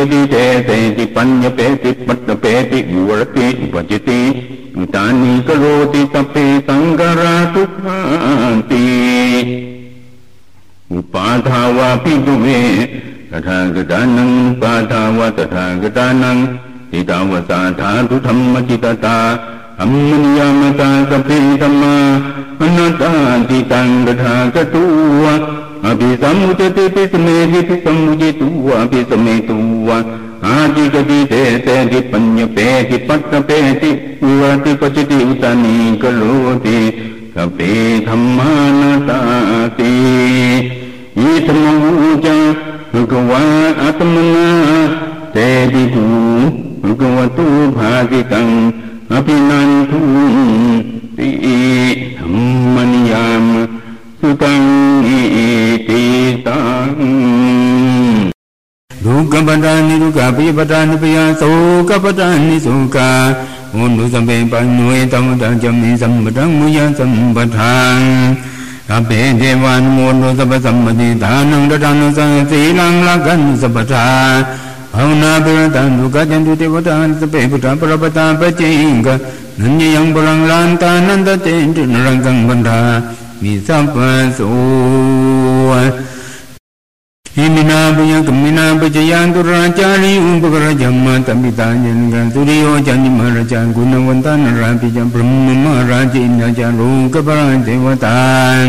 ติเตเตติปัญญเปติปัตตเปติอุรติอุปจิติตานิกโรติตเปสังกราตุขันติอุปาทาวาปิกุเวตถาคตานังปาทาวาตถาคตานังติตาวสาธาตุธรรมจิตตาธรรมนิยามตาสเพธรรมาอนัตตาติตังตถาคตุวะ अभिसमुदते समुजितु अभिसमेतु आदिगतिपेति पन्यपेति पट्टपेति उवति क्वचिति उतनी करोति कपे धम्मानताति ईतमौच भगवा आत्मना तेदितु भगवतो भागितम् अभिनन्तु ते धम्मनियाम tăng ti tăng Dukkha patani dukkha piya patani đà soka patani soka Undu đà pannuye tamata jamni sambatang muya sambatang Rabbe devan mundu sabba sammati dhanang datanu silang lakan sabbata Bhavna piratan dukkha jantu devatan sabbe puta parapata pachinga Nanyayang parang lanta nanda tentu narangkang bandha มิสัพพสูอิมินาปยังกมินาปจยันตุราจารีอุปกรจัมมาตัมิตาเยนกันตุริโยจันิมหราจันกุณวันตานราปิจัมพรหมมาราชินจารุกปราเทวตาน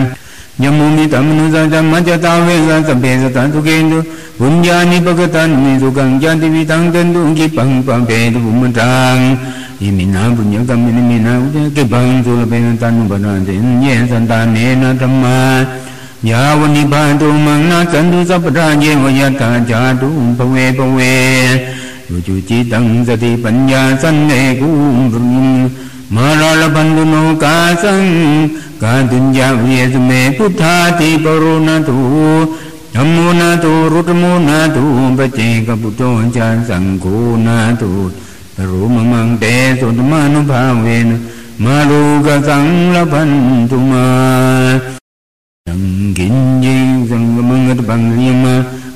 ยมุนิตามนุสัจมัจจตาเวสัสเปสตันตุเกนตุบุญญาณิปกตันมิสุกังจันติวิตังเตันตุกิปังปังเปตุบุมมัง yi mi na bu nyo ka mi ni mi na u je ke bang la pe na ta nu ba na san ta ne na tham ma ya wa ni ba tu mang na san tu sa ra ye wa ya ta ja tu pa we pa we yu chu chi tang sa ti pan ya san ne ku vrum ma ra la ban du no ka san ka tun ya u me pu tha ti na tu nam na tu rut mô na tu pa che ka pu to chan sang na tu รุณตุธรรมุนาตุรุตมุนาตุปเจกปุตโตจาสังโฆนาตุตรุมมังเตสุตมานุภาเวนมาลูกสังละพันตุมาสังกินยิสังมังกตบังยม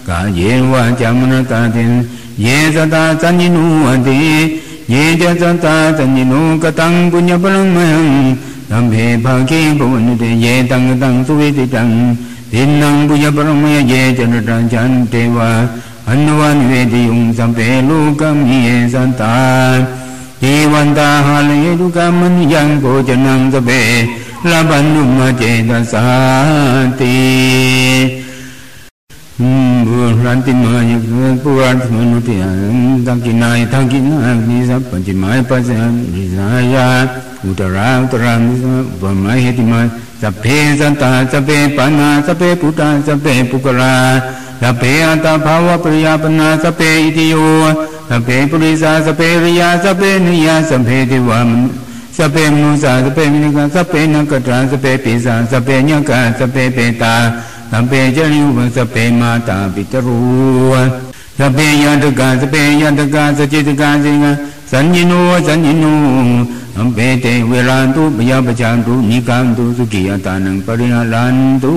กาเยวาจามนตาเตนเยสตาสัญญินุอติเยจสตาสัญญินุกตังปุญญปรังมังตัมเพภาคีภวันเตเยตังตังสุวิติตังทินังปุญญปรังมยเยจนตังจันเทวา Anwan vedi yung sampe lokam hiye santan Devanta halaye dukaman yang kojanam sampe Labanum ajeta santi Ranti maya purat manutiyan Tangkinaya tangkinaya nisa panchimaya pasyan Nisaya utara utara nisa Vamaya hetimaya เลตุกัมมันยังโกจนังสเปลาบันนุมาเพจันตาสัพเหติมาสัพสันตาสัพเพปันาสัพเพปุตตาสัพเพปุกราสัพเพอัตตาภาวะปริยาปนาสัพเพอิติโยสัพเพปุริสาสัพเพริยาสัพเพนิยาสัพเพเทวามสเปมุสาสเปมินิกาสเปนักตราสเปปิสาสเปญกาสเปเปตาสัเปจริวสเปมาตาปิตรูสเปยันตกาสเปยันตกาสจิตกาสิงาสัญญิโนสัญญิโน อัมเปเตเวรันตุปยาปจันตุนิกันตุสุกิยตานังปริหารันตุ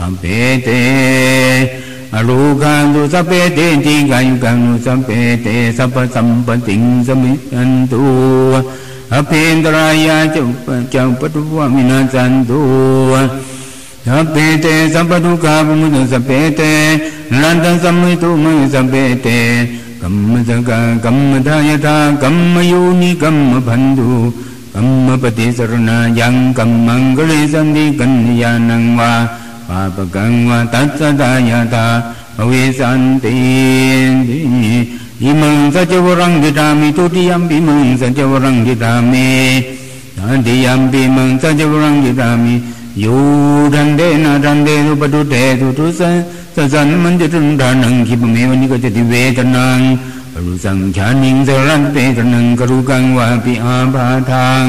อัมเปเตอรูกังตุสัพเพเตติกายุกังตุสัพเพเตสัพสัมปติงสมิยันตุอภินตรายาจุปจังปตุวามินาจันตุสัพเพเตสัพพทุกาปมุตสัพเพเตลันตัสัมมิตุมังสัพเพเต कर्मजगा कर्मदायता कर्मयोनि कर्मबन्धु कर्मपतिशरणायां कर्मङ्गले सन्धि कन्यानं वा पापकं वा तत्सदायता भवे सन्ति इमं सचवरं दिटामि तुतियं इमं सचवरं दिटामि तृतीयं भीमं सचवरं दिटामि ยูดันเดนะดันเดสุปตุเตสุตุสันสัสันมันจะตุนดานังคิปเมวันิกจะติเวทนังปรุสังชานิงสรันเตตนังกรุกังวาปิอาภาทัง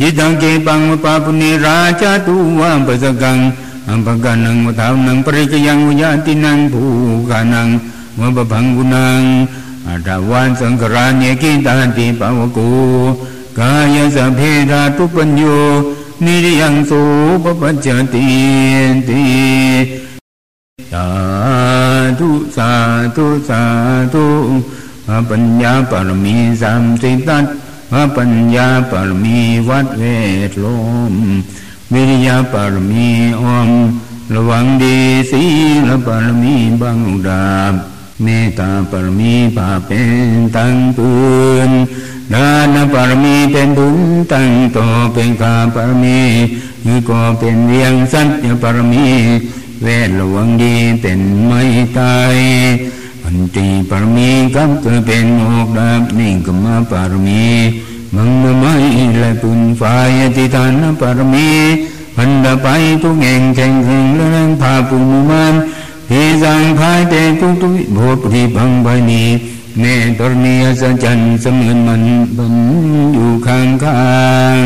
ยิตังเกปังวปาปุเนราชาตุวามปะสกังอัมปะกานังวทาวนังปริกยังวิญาตินังภูกานังวะปะพังกุนังอัตวันสังกรานเยกิตาติปาวกูกายสัพเพธาตุปัญโย นิยังโสปปัจจติติสาธุสาธุสาธุปัญญาปรมีสามสิตัตปัญญาปรมีวัดเวทลมวิริยาปรมีอมระวังดีสีละปรมีบังดาบเมตตาปรมีบาเป็นตั้งปืน ดานปรมีเป็นบุญตั้งต่อเป็นกาปรมีนี่ก็เป็นเรียงสัจปรมี เวทระวังดีเป็นไม่ตายอันตีปรมีกับเกิดเป็นโอกดาบนิ่งกมาปรมีมังไม่และปุนฝ่ายติทานปรมีพันดาไปทุกแห่งแข่งขันและแรงพาปุมุมันที่สังภายเตทุกทุกโบปฏิบังใบนี้ เมตรเนียสจันเสมือนมันบันอยู่ข้างข้าง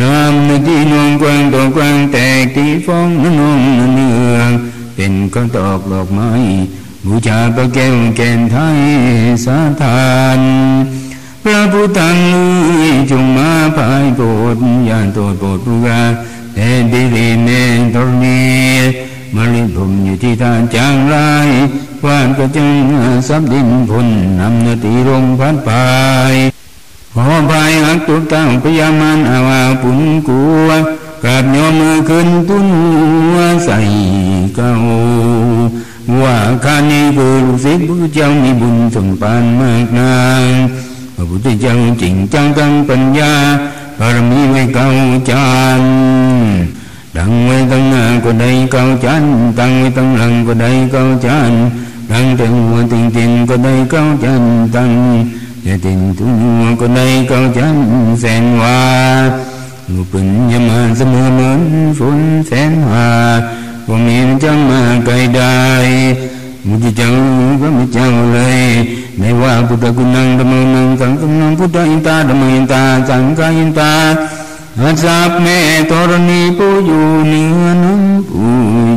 น้ำในที่นวงกว้างตกกว้างแตกที่ฟ้องนองเนืองเป็นก็ตอกดอกไม้บูชาพระแก้วแก่นไทยสาทานพระพุทธังจงมาภายโปรดยานโตโปรดผู้กาแต่ดีดีเมตรเนียมลิผมอยู่ที่ท่านจางไร วานก็จึงสับดินพุนนำนาตีลงพัดไปขอไปหักตุตั้งพยามันอาวาปุนกัวกราบยอมือขึ้นตุ้นใส่เก้าว่าข้านี้คือลูกศิษย์พระเจ้ามีบุญส่งปานมากนางพระพุทธเจ้าจริงจังตั้งปัญญาบารมีไว้เก้าจานดังไว้ตั้งหน้าก็ได้เก้าจานตั้งไว้ตั้งหลังก็ได้เก้าจาน đang tình hòa tình tiền có đây cao chân tăng và tiền tu nhu có đây cao chân sen hoa. Ngũ bình nhâm mà sâm mưa mến phun sen hoa vô miên chân mà cây đài mu chi chau va mi chau lai ne wa buddha gunang dhamma nang sangam nang buddha inta dhamma inta sangha inta asap me torani pu yu ni anam pu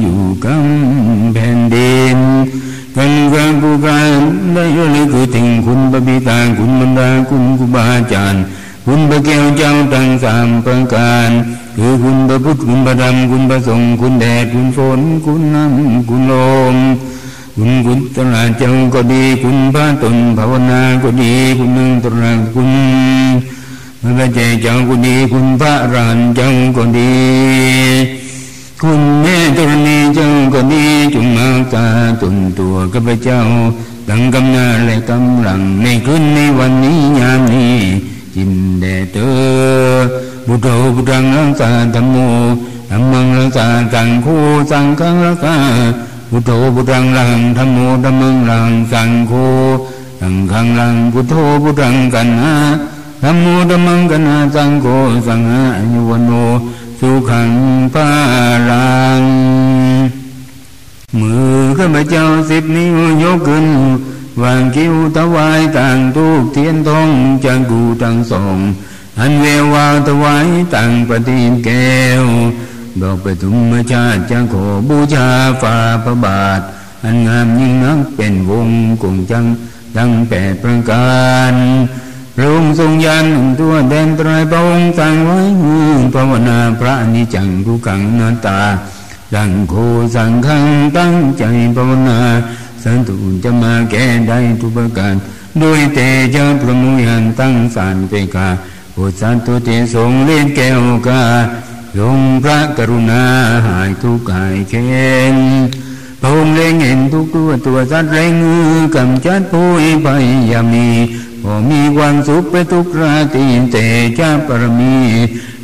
yu cầm bhen đền กลได้มุทิเจ้าก็ไม่เจ้าเลยในว่าพุทธกุณังธรรมังสังฆนังพุทธอินตาธรรมอินตาสังฆอินตาอาสาบแม่ตรณีผู้อยู่เหนือน้ำผู้อยู่กำแผ่นดินกันกันผู้การได้เลยคือถึงคุณบบิตาคุณบรรดาคุณครูบาอาจารย์ คุณพระแก้วเจ้าตั้งสามประการคือคุณพระพุทธคุณพระธรรมคุณพระสงฆ์คุณแดดคุณฝนคุณน้ำคุณลมคุณคุณตระเจ้าก็ดี คุณพระตนภาวนาก็ดี คุณนึงตระคุณพระเจ้าเจ้าก็ดี คุณพระรานเจ้าก็ดี คุณแม่ตรณีเจ้าก็ดีจุงมาตาตนตัวกับพระเจ้าตั้งกำนาและกำลังในคืนในวันนี้ยามนี้จินเดเตอบุตรบุตรังรักษาธรรมโมธรรมังรักษาสังคูสังฆรักษาพุทโธพุทธังลังธรรมโมธรรมังลังสังโฆสังฆังลังพุทโธพุทธังกันหาธรรมโมธรรมังกันหาสังโฆสังหายุวโน สุขังปาลัง มือข้าพเจ้าสิบนิ้วยกขึ้น วางคิ้วถวายต่างทูกเทียนทองจังกูทั้งสองอันเววาวถวายต่างปฏิมแก้ว ดอกปฐุมชาติจังขอบูชาฝ่าพระบาท อันงามยิ่งนักเป็นวงกุงจังดังแปดประการ พระองค์ทรงยันตัวแดนตรายพระองค์สั่งไว้มือภาวนาพระนิจังทุกังนาตา ดังโคสังขังตั้งใจภาวนา สันตุจะมาแก้ได้ทุกประการโดยเตจะประมุยันตั้งสารเปกาโอสันตุเตทรงเล่นแก้วกาทรงพระกรุณาหายทุกข์หายเข็นพระองค์เล็งเห็นทุกตัวตัวสัตว์เร่งมือกำจัดผู้ไปยามี พอมีความสุขไปทุกราตีเตจาปรมี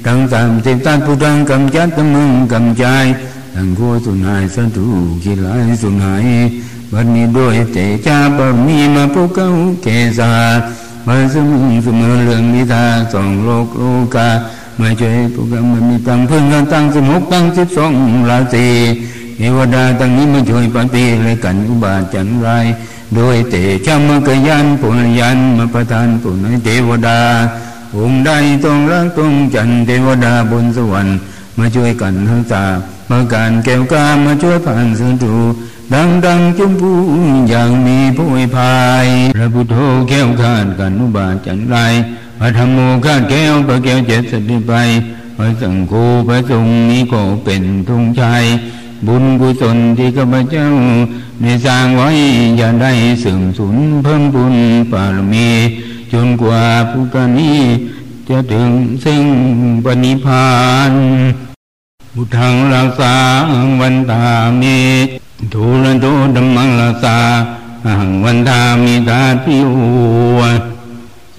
ทั้งสามสิบตันผู้ทังกำจัดตมึงกำจายทั้งโคสุนหายสัตุกิลายสุนหายวันนี้ด้วยเตจาปรมีมาพวกเขาเกษามาสมุนเสมอเรื่องนิทาสองโลกโลกาไม่ใช่พวกเรามันมีตังพึ่งกันตั้งสมุกตั้งสิบสองราศีเทวดาตั้งนี้มาช่วยปฏิเลยกันอุบาจันไร โดยเตชะมกยันปุญยันมาประทานปุณเทวดา องค์ใดต้องรักต้องจันเทวดาบนสวรรค์มาช่วยกันทั้งสามาการแก้วกามาช่วยผ่านสุดูดังดังจุมพูอย่างมีผู้พายพระพุทโธแก้วขาดกันุบาจันไรพระธรรมโมข้าแก้วพระแก้วเจ็ดสติไปพระสังโฆพระสงฆ์นี้ก็เป็นทุงชัย บุญกุศลที่ข้าพเจ้าได้สร้างไว้อย่าได้เสื่อมสูญเพิ่มบุญปารมี จนกว่าผู้กานี้จะถึงซึ่งปณิพานบุทังรักษาวันตามีทูลโตดมมังรักษาหังวันตามีตาพิว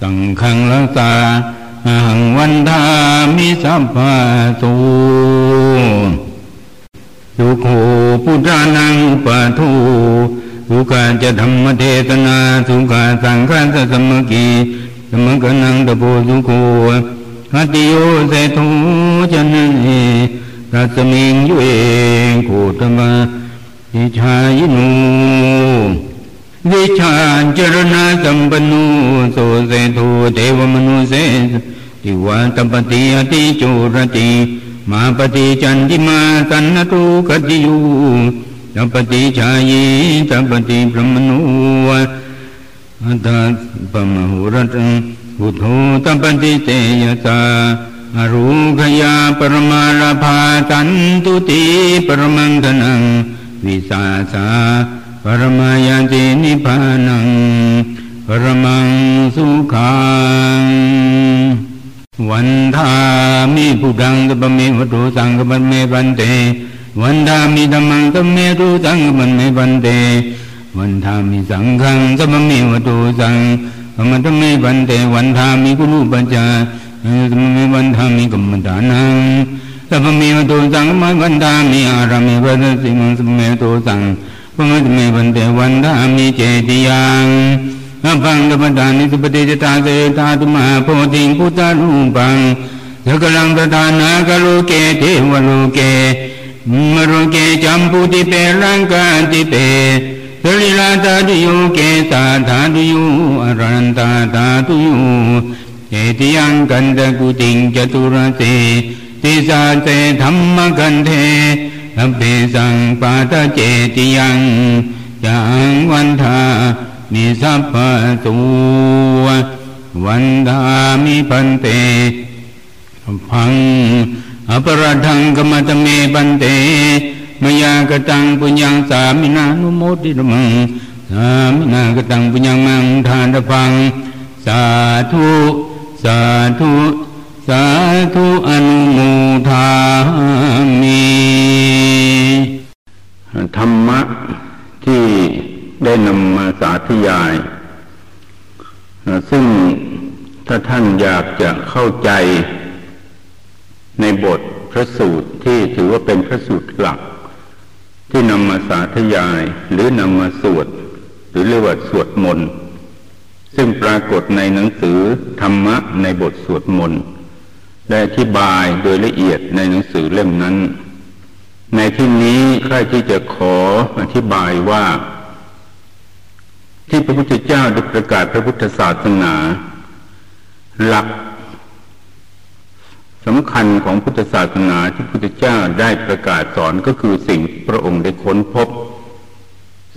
สังขังรักษาหังวันทามิสัพพะตู สุโขพุทธานังปะทูสุขาจะธรรมเทศนาสุขาสังฆาสสมกีสมกนังตโพสุโขหัติโยเสทุจันเนรัสมิงยุเอโคตมะอิชายนูวิชาจรณะสัมปันโนโสเสทุเทวมนุเสติวาตปฏิอติโจรติ मापति चन्दिमा तन्न तु कदियु जपति चायी तपति ब्रह्मणुवत् बुधो तपति ते यथा अरोघया परमालभा तन्तु ते परमङ्घनं विशायति निपानं परमं सुखा ปฏิพรมนุอัตตปมหุรตังพุทาอรูขยาปรมาลาภาสันตุติปรมังธนังวิสาสาปรมายาตินิพานังปรมังสุขังวันทามิพุดังกปเมวตุสังกปเมปันเตวันทามิธรรมังสมเมตุสังมันเมบันเตวันทามิสังฆังสมเมวตุสังอมตเมบันเตวันทามิกุลุปัจจาสมเมวันทามิกัมมตานังสมเมวตุสังมวันทามิอารามิวัสสิมังสมเมตุสังปมัตเมบันเตวันทามิเจติยัง อภังตปทานิสุปฏิจตาเสตาตุมหาโพธิงพุทธรูปังสกลังตถานากโลเกเทวโลเกมรุเกจัมปุติเปรังกันติเปสลิลาตาตุโยเกตาธาตุโยอรันตาธาตุโยเจติยังกันตะกุติงจตุระเสติสาเสธรรมกันเทสัพเพสังปาตเจติยังยังวันทา มิสัพพะตุวันทามิพันเตพังอปรทังกมตเมปันเตมยากตังปุญญังสามินานุโมติมังสามินากตังปุญญังมังทานฟัง สาธุสาธุสาธุอนุโมทามิธรรมะที่ ได้นำมาสาธยาย ซึ่งถ้าท่านอยากจะเข้าใจในบทพระสูตรที่ถือว่าเป็นพระสูตรหลัก ที่นำมาสาธยาย หรือนำมาสวด หรือเรียกว่าสวดมนต์ซึ่งปรากฏในหนังสือธรรมะในบทสวดมนต์ได้อธิบายโดยละเอียดในหนังสือเล่มนั้น ในที่นี้ใครที่จะขออธิบายว่า ที่พระพุทธเจ้าได้ประกาศพระพุทธศาสนา หลักสำคัญของพุทธศาสนาที่พุทธเจ้าได้ประกาศสอนก็คือสิ่งพระองค์ได้ค้นพบ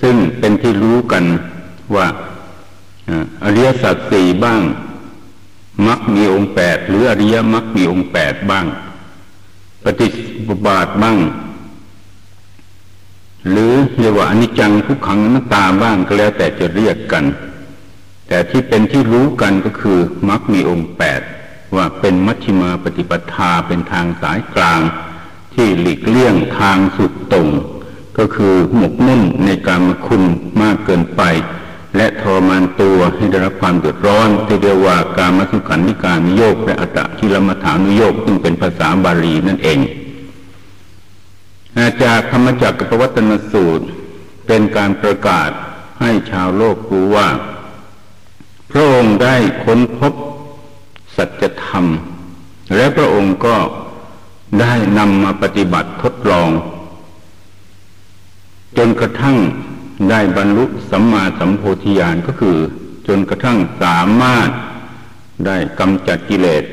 ซึ่งเป็นที่รู้กันว่าอริยสัจสี่บ้างมักมีองค์แปดหรืออริยมักมีองค์แปดบ้าง ปฏิปบาทบ้าง หรือเรียกว่าอนิจจังทุกขังนัตตาบ้างก็แล้วแต่จะเรียกกัน แต่ที่เป็นที่รู้กันก็คือมักมีองค์แปดว่าเป็นมัชฌิมาปฏิปทาเป็นทางสายกลาง ที่หลีกเลี่ยงทางสุดตรงก็คือหมกมุ่นในการมคุณมากเกินไป และทรมานตัวให้ได้รับความเดือดร้อนที่เรียกว่าการมสุขันธิการนิโยกและอัตติลมฐานุโยกซึ่งเป็นภาษาบาลีนั่นเอง จากธรรมจักรกับวัตนสูตร เป็นการประกาศให้ชาวโลกรู้ว่า พระองค์ได้ค้นพบสัจธรรม และพระองค์ก็ได้นำมาปฏิบัติทดลอง จนกระทั่งได้บรรลุสัมมาสัมโพธิญาณก็คือ จนกระทั่งสามารถได้กำจัดกิเลส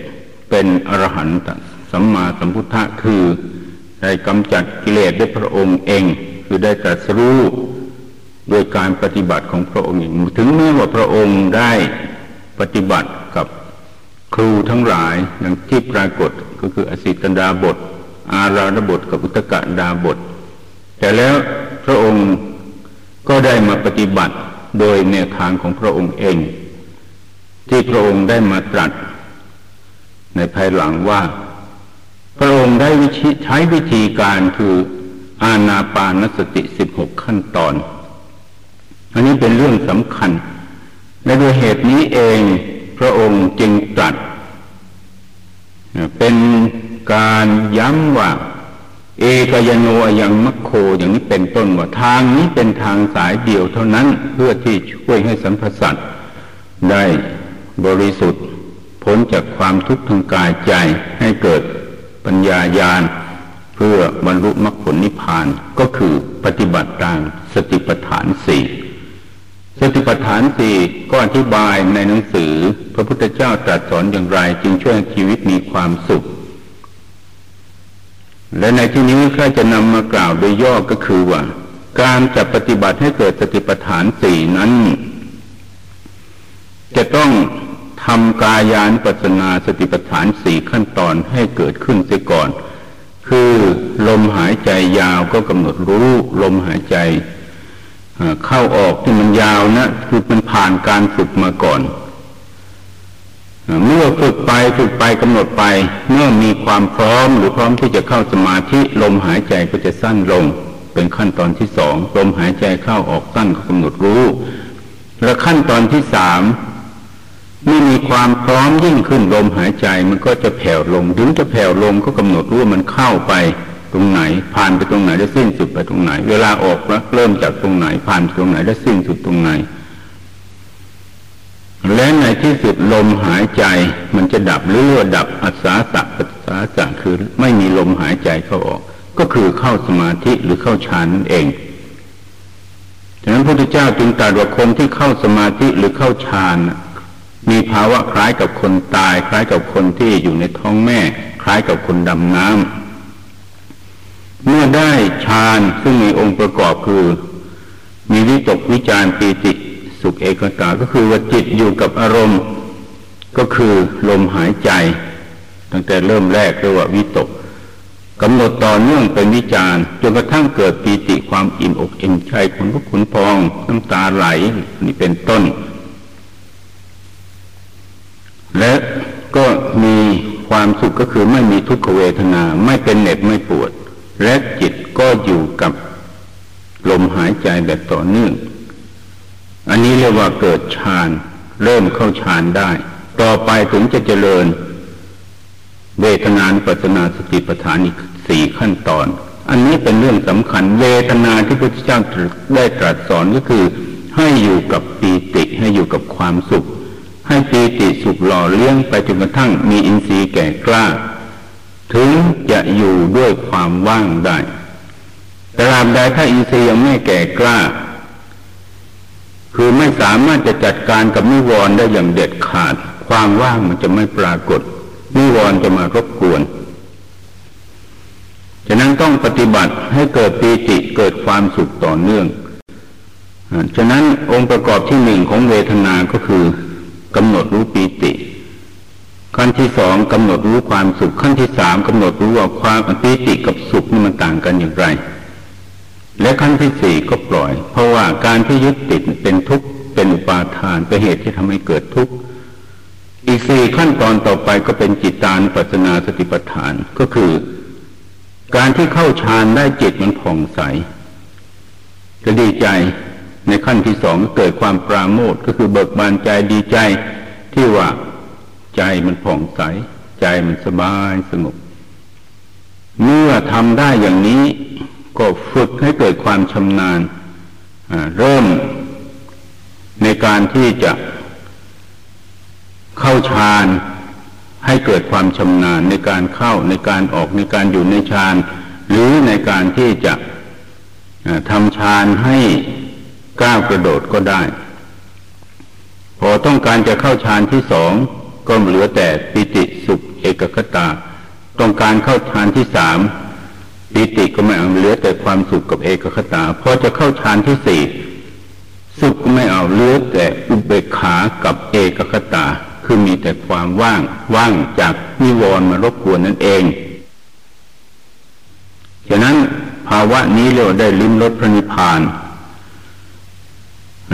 เป็นอรหันตสัมมาสัมพุทธะคือ ได้กำจัดกิเลสด้วยพระองค์เอง คือได้ตรัสรู้โดยการปฏิบัติของพระองค์เองถึงแม้ว่าพระองค์ได้ปฏิบัติกับครูทั้งหลายอย่างที่ปรากฏก็คืออสิตดาบท อาราณบทกับอุตกะดาบท แต่แล้วพระองค์ก็ได้มาปฏิบัติโดยแนวทางของพระองค์เอง ที่พระองค์ได้มาตรัสในภายหลังว่า พระองค์ได้วิใช้วิธีการคืออาณาปานสติสิบหกขั้นตอน อันนี้เป็นเรื่องสำคัญ และด้วยเหตุนี้เองพระองค์จึงตรัส เป็นการย้ำว่า เอกยโนยังมัคโคอย่างนี้เป็นต้นว่าทางนี้เป็นทางสายเดียวเท่านั้นเพื่อที่ช่วยให้สัมพสัตได้บริสุทธิ์พ้นจากความทุกข์ทางกายใจให้เกิด ปัญญาญาณเพื่อบรรลุมรรคผลนิพพานก็คือปฏิบัติตามสติปัฏฐานสี่สติปัฏฐานสี่ก็อธิบายในหนังสือ พระพุทธเจ้าตรัสสอนอย่างไร จึงช่วยชีวิตมีความสุข และในที่นี้ข้าจะนำมากล่าวโดยย่อก็คือว่า การจะปฏิบัติให้เกิดสติปัฏฐานสี่นั้น จะต้อง ทำกายานปัสนาสติปัฏฐานสี่ขั้นตอนให้เกิดขึ้นเสียก่อน คือลมหายใจยาวก็กำหนดรู้ลมหายใจเข้าออกที่มันยาวนะคือมันผ่านการฝึกมาก่อนเมื่อมื่อฝึกไปฝึกไปกำหนดไป เมื่อมีความพร้อมหรือพร้อมที่จะเข้าสมาธิลมหายใจก็จะสั้นลง เป็นขั้นตอนที่สองลมหายใจเข้าออกสั้นก็กำหนดรู้ และขั้นตอนที่สาม เมื่อมีความพร้อมยิ่งขึ้นลมหายใจมันก็จะแผ่วลง ถึงจะแผ่วลงก็กำหนดรู้ว่ามันเข้าไปตรงไหน ผ่านไปตรงไหนแล้วสิ้นสุดไปตรงไหน เวลาออกแล้วเริ่มจากตรงไหน ผ่านตรงไหนแล้วสิ้นสุดตรงไหน และในที่สุดลมหายใจมันจะดับหรือว่าดับอัศาสะปัสสาสะคือไม่มีลมหายใจเข้าออก ก็คือเข้าสมาธิหรือเข้าฌานนั่นเองฉะนั้นพระพุทธเจ้าจึงตรัสว่าคนที่เข้าสมาธิหรือเข้าฌาน มีภาวะคล้ายกับคนตาย คล้ายกับคนที่อยู่ในท้องแม่ คล้ายกับคนดำน้ำเมื่อได้ฌานซึ่งมีองค์ประกอบคือ มีวิตกวิจารปีติสุขเอกตาก็คือว่าจิตอยู่กับอารมณ์ ก็คือลมหายใจ ตั้งแต่เริ่มแรกเรียกว่าวิตกกำหนดต่อเนื่องเป็นวิจารจนกระทั่งเกิดปีติความอิ่มอกอิ่มใจขนลุกขนพองน้ำตาไหลนี่เป็นต้น และก็มีความสุขก็คือไม่มีทุกขเวทนาไม่เป็นเหน็บไม่ปวด และจิตก็อยู่กับลมหายใจแบบต่อเนื่อง อันนี้เรียกว่าเกิดฌานเริ่มเข้าฌานได้ ต่อไปถึงจะเจริญ เวทนานปัสนาสติปัฏฐานอีกสี่ขั้นตอน อันนี้เป็นเรื่องสำคัญเวทนาที่พระพุทธเจ้าได้ตรัสสอนก็คือ ให้อยู่กับปีติให้อยู่กับความสุข ให้ปีติสุขหล่อเลี้ยงไปจนกระทั่งมีอินทรีย์แก่กล้า ถึงจะอยู่ด้วยความว่างได้แต่ตราบใดถ้าอินทรีย์ยังไม่แก่กล้า คือไม่สามารถจะจัดการกับนิวรณ์ได้อย่างเด็ดขาด ความว่างมันจะไม่ปรากฏ นิวรณ์จะมารบกวนฉะนั้นต้องปฏิบัติให้เกิดปีติเกิดความสุขต่อเนื่อง ฉะนั้นองค์ประกอบที่หนึ่งของเวทนา ก็คือ กำหนดรู้ปีติ ขั้นที่สองกำหนดรู้ความสุข ขั้นที่สามกำหนดรู้ว่าความปีติกับสุขนี่มันต่างกันอย่างไร และขั้นที่สี่ก็ปล่อย เพราะว่าการที่ยึดติดเป็นทุกข์เป็นอุปาทานเป็นเหตุที่ทำให้เกิดทุกข์อีกสี่ขั้นตอนต่อไปก็เป็นจิตานปัสนาสติปัฏฐานก็คือ การที่เข้าฌานได้จิตมันผ่องใสจะดีใจ ในขั้นที่สองก็เกิดความปราโมทก็คือเบิกบานใจดีใจ ที่ว่าใจมันผ่องใส ใจมันสบายสงบ เมื่อทำได้อย่างนี้ก็ฝึกให้เกิดความชำนาญเริ่มในการที่จะเข้าฌานให้เกิดความชำนาญในการเข้าในการออกในการอยู่ในฌานหรือในการที่จะทำฌานให้ ก้าวกระโดดก็ได้ พอต้องการจะเข้าฌานที่สองก็เหลือแต่ปิติสุขเอกคตา ต้องการเข้าฌานที่สามปิติก็ไม่เอาเหลือแต่ความสุขกับเอกคตาพอจะเข้าฌานที่สี่สุขไม่เอาเหลือแต่อุเบกขากับเอกคตา คือมีแต่ความว่างว่างจากนิวรณ์มารบกวนนั่นเองฉะนั้นภาวะนี้เราได้ลิ้มรสพระนิพพาน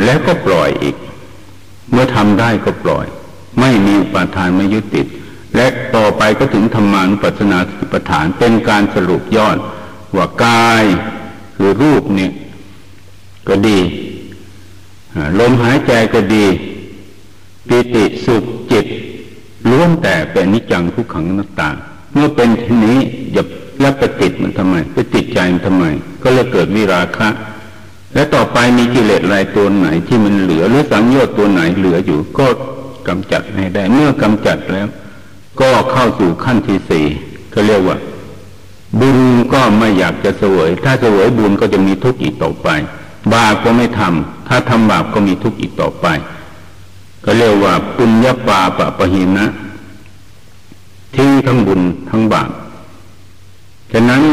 แล้วก็ปล่อยอีก เมื่อทำได้ก็ปล่อย ไม่มีอุปาทานไม่ยึดติด และต่อไปก็ถึงธรรมานุปัสสนาสติปัฏฐานเป็นการสรุปยอดว่ากายคือรูปเนี่ยก็ดีลมหายใจก็ดี ปิติสุขจิตล้วนแต่เป็นนิจังทุกขังนัตตาเมื่อเป็นทีนี้อย่าแล้วไปติดมันทำไมไปติดใจมันทำไม ก็เลยเกิดวิราคะ และต่อไปมีกิเลสอะไรตัวไหนที่มันเหลือหรือสังโยชน์ตัวไหนเหลืออยู่ ก็กำจัดให้ได้ เมื่อกำจัดแล้ว ก็เข้าสู่ขั้นที่สี่ก็เรียกว่า บุญก็ไม่อยากจะเสวย ถ้าเสวยบุญก็จะมีทุกข์อีกต่อไป บาปก็ไม่ทำถ้าทำบาปก็มีทุกข์อีกต่อไป ก็เรียกว่าปุญญาปาปะปะหินะทิ้งทั้งบุญทั้งบาป ฉะนั้น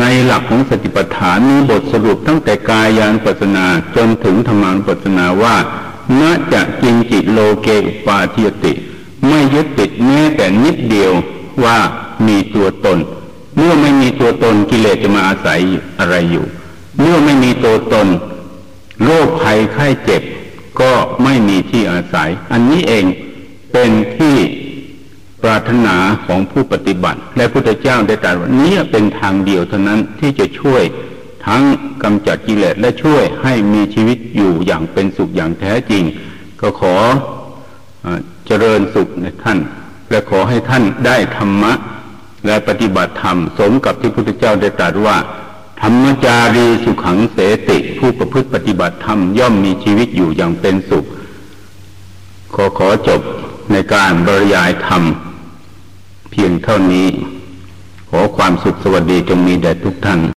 ในหลักของสติปัฏฐานมีบทสรุปตั้งแต่กายานปัสนาจนถึงธรรมานปัสนาว่าณจะกินจิตโลเกอุปาทิยติ ไม่ยึดติดแม้แต่นิดเดียวว่ามีตัวตน เมื่อไม่มีตัวตนกิเลสจะมาอาศัยอะไรอยู่ เมื่อไม่มีตัวตนโรคภัยไข้เจ็บ ก็ไม่มีที่อาศัย อันนี้เองเป็นที่ รารถนาของผู้ปฏิบัติ และพุทธเจ้าได้ตรัสว่านี้เป็นทางเดียวเท่านั้นที่จะช่วยทั้งกำจัดกิเลสและช่วยให้มีชีวิตอยู่อย่างเป็นสุขอย่างแท้จริง ก็ขอเจริญสุขในท่าน และขอให้ท่านได้ธรรมะ และปฏิบัติธรรม สมกับที่พุทธเจ้าได้ตรัสว่า ธรรมจารีสุขังเสติ ผู้ประพฤติปฏิบัติธรรมย่อมมีชีวิตอยู่อย่างเป็นสุข ขอขอจบในการบรยายธรรม พียงเท่านี้ ขอความสุขสวัสดีจงมีแด่ทุกท่าน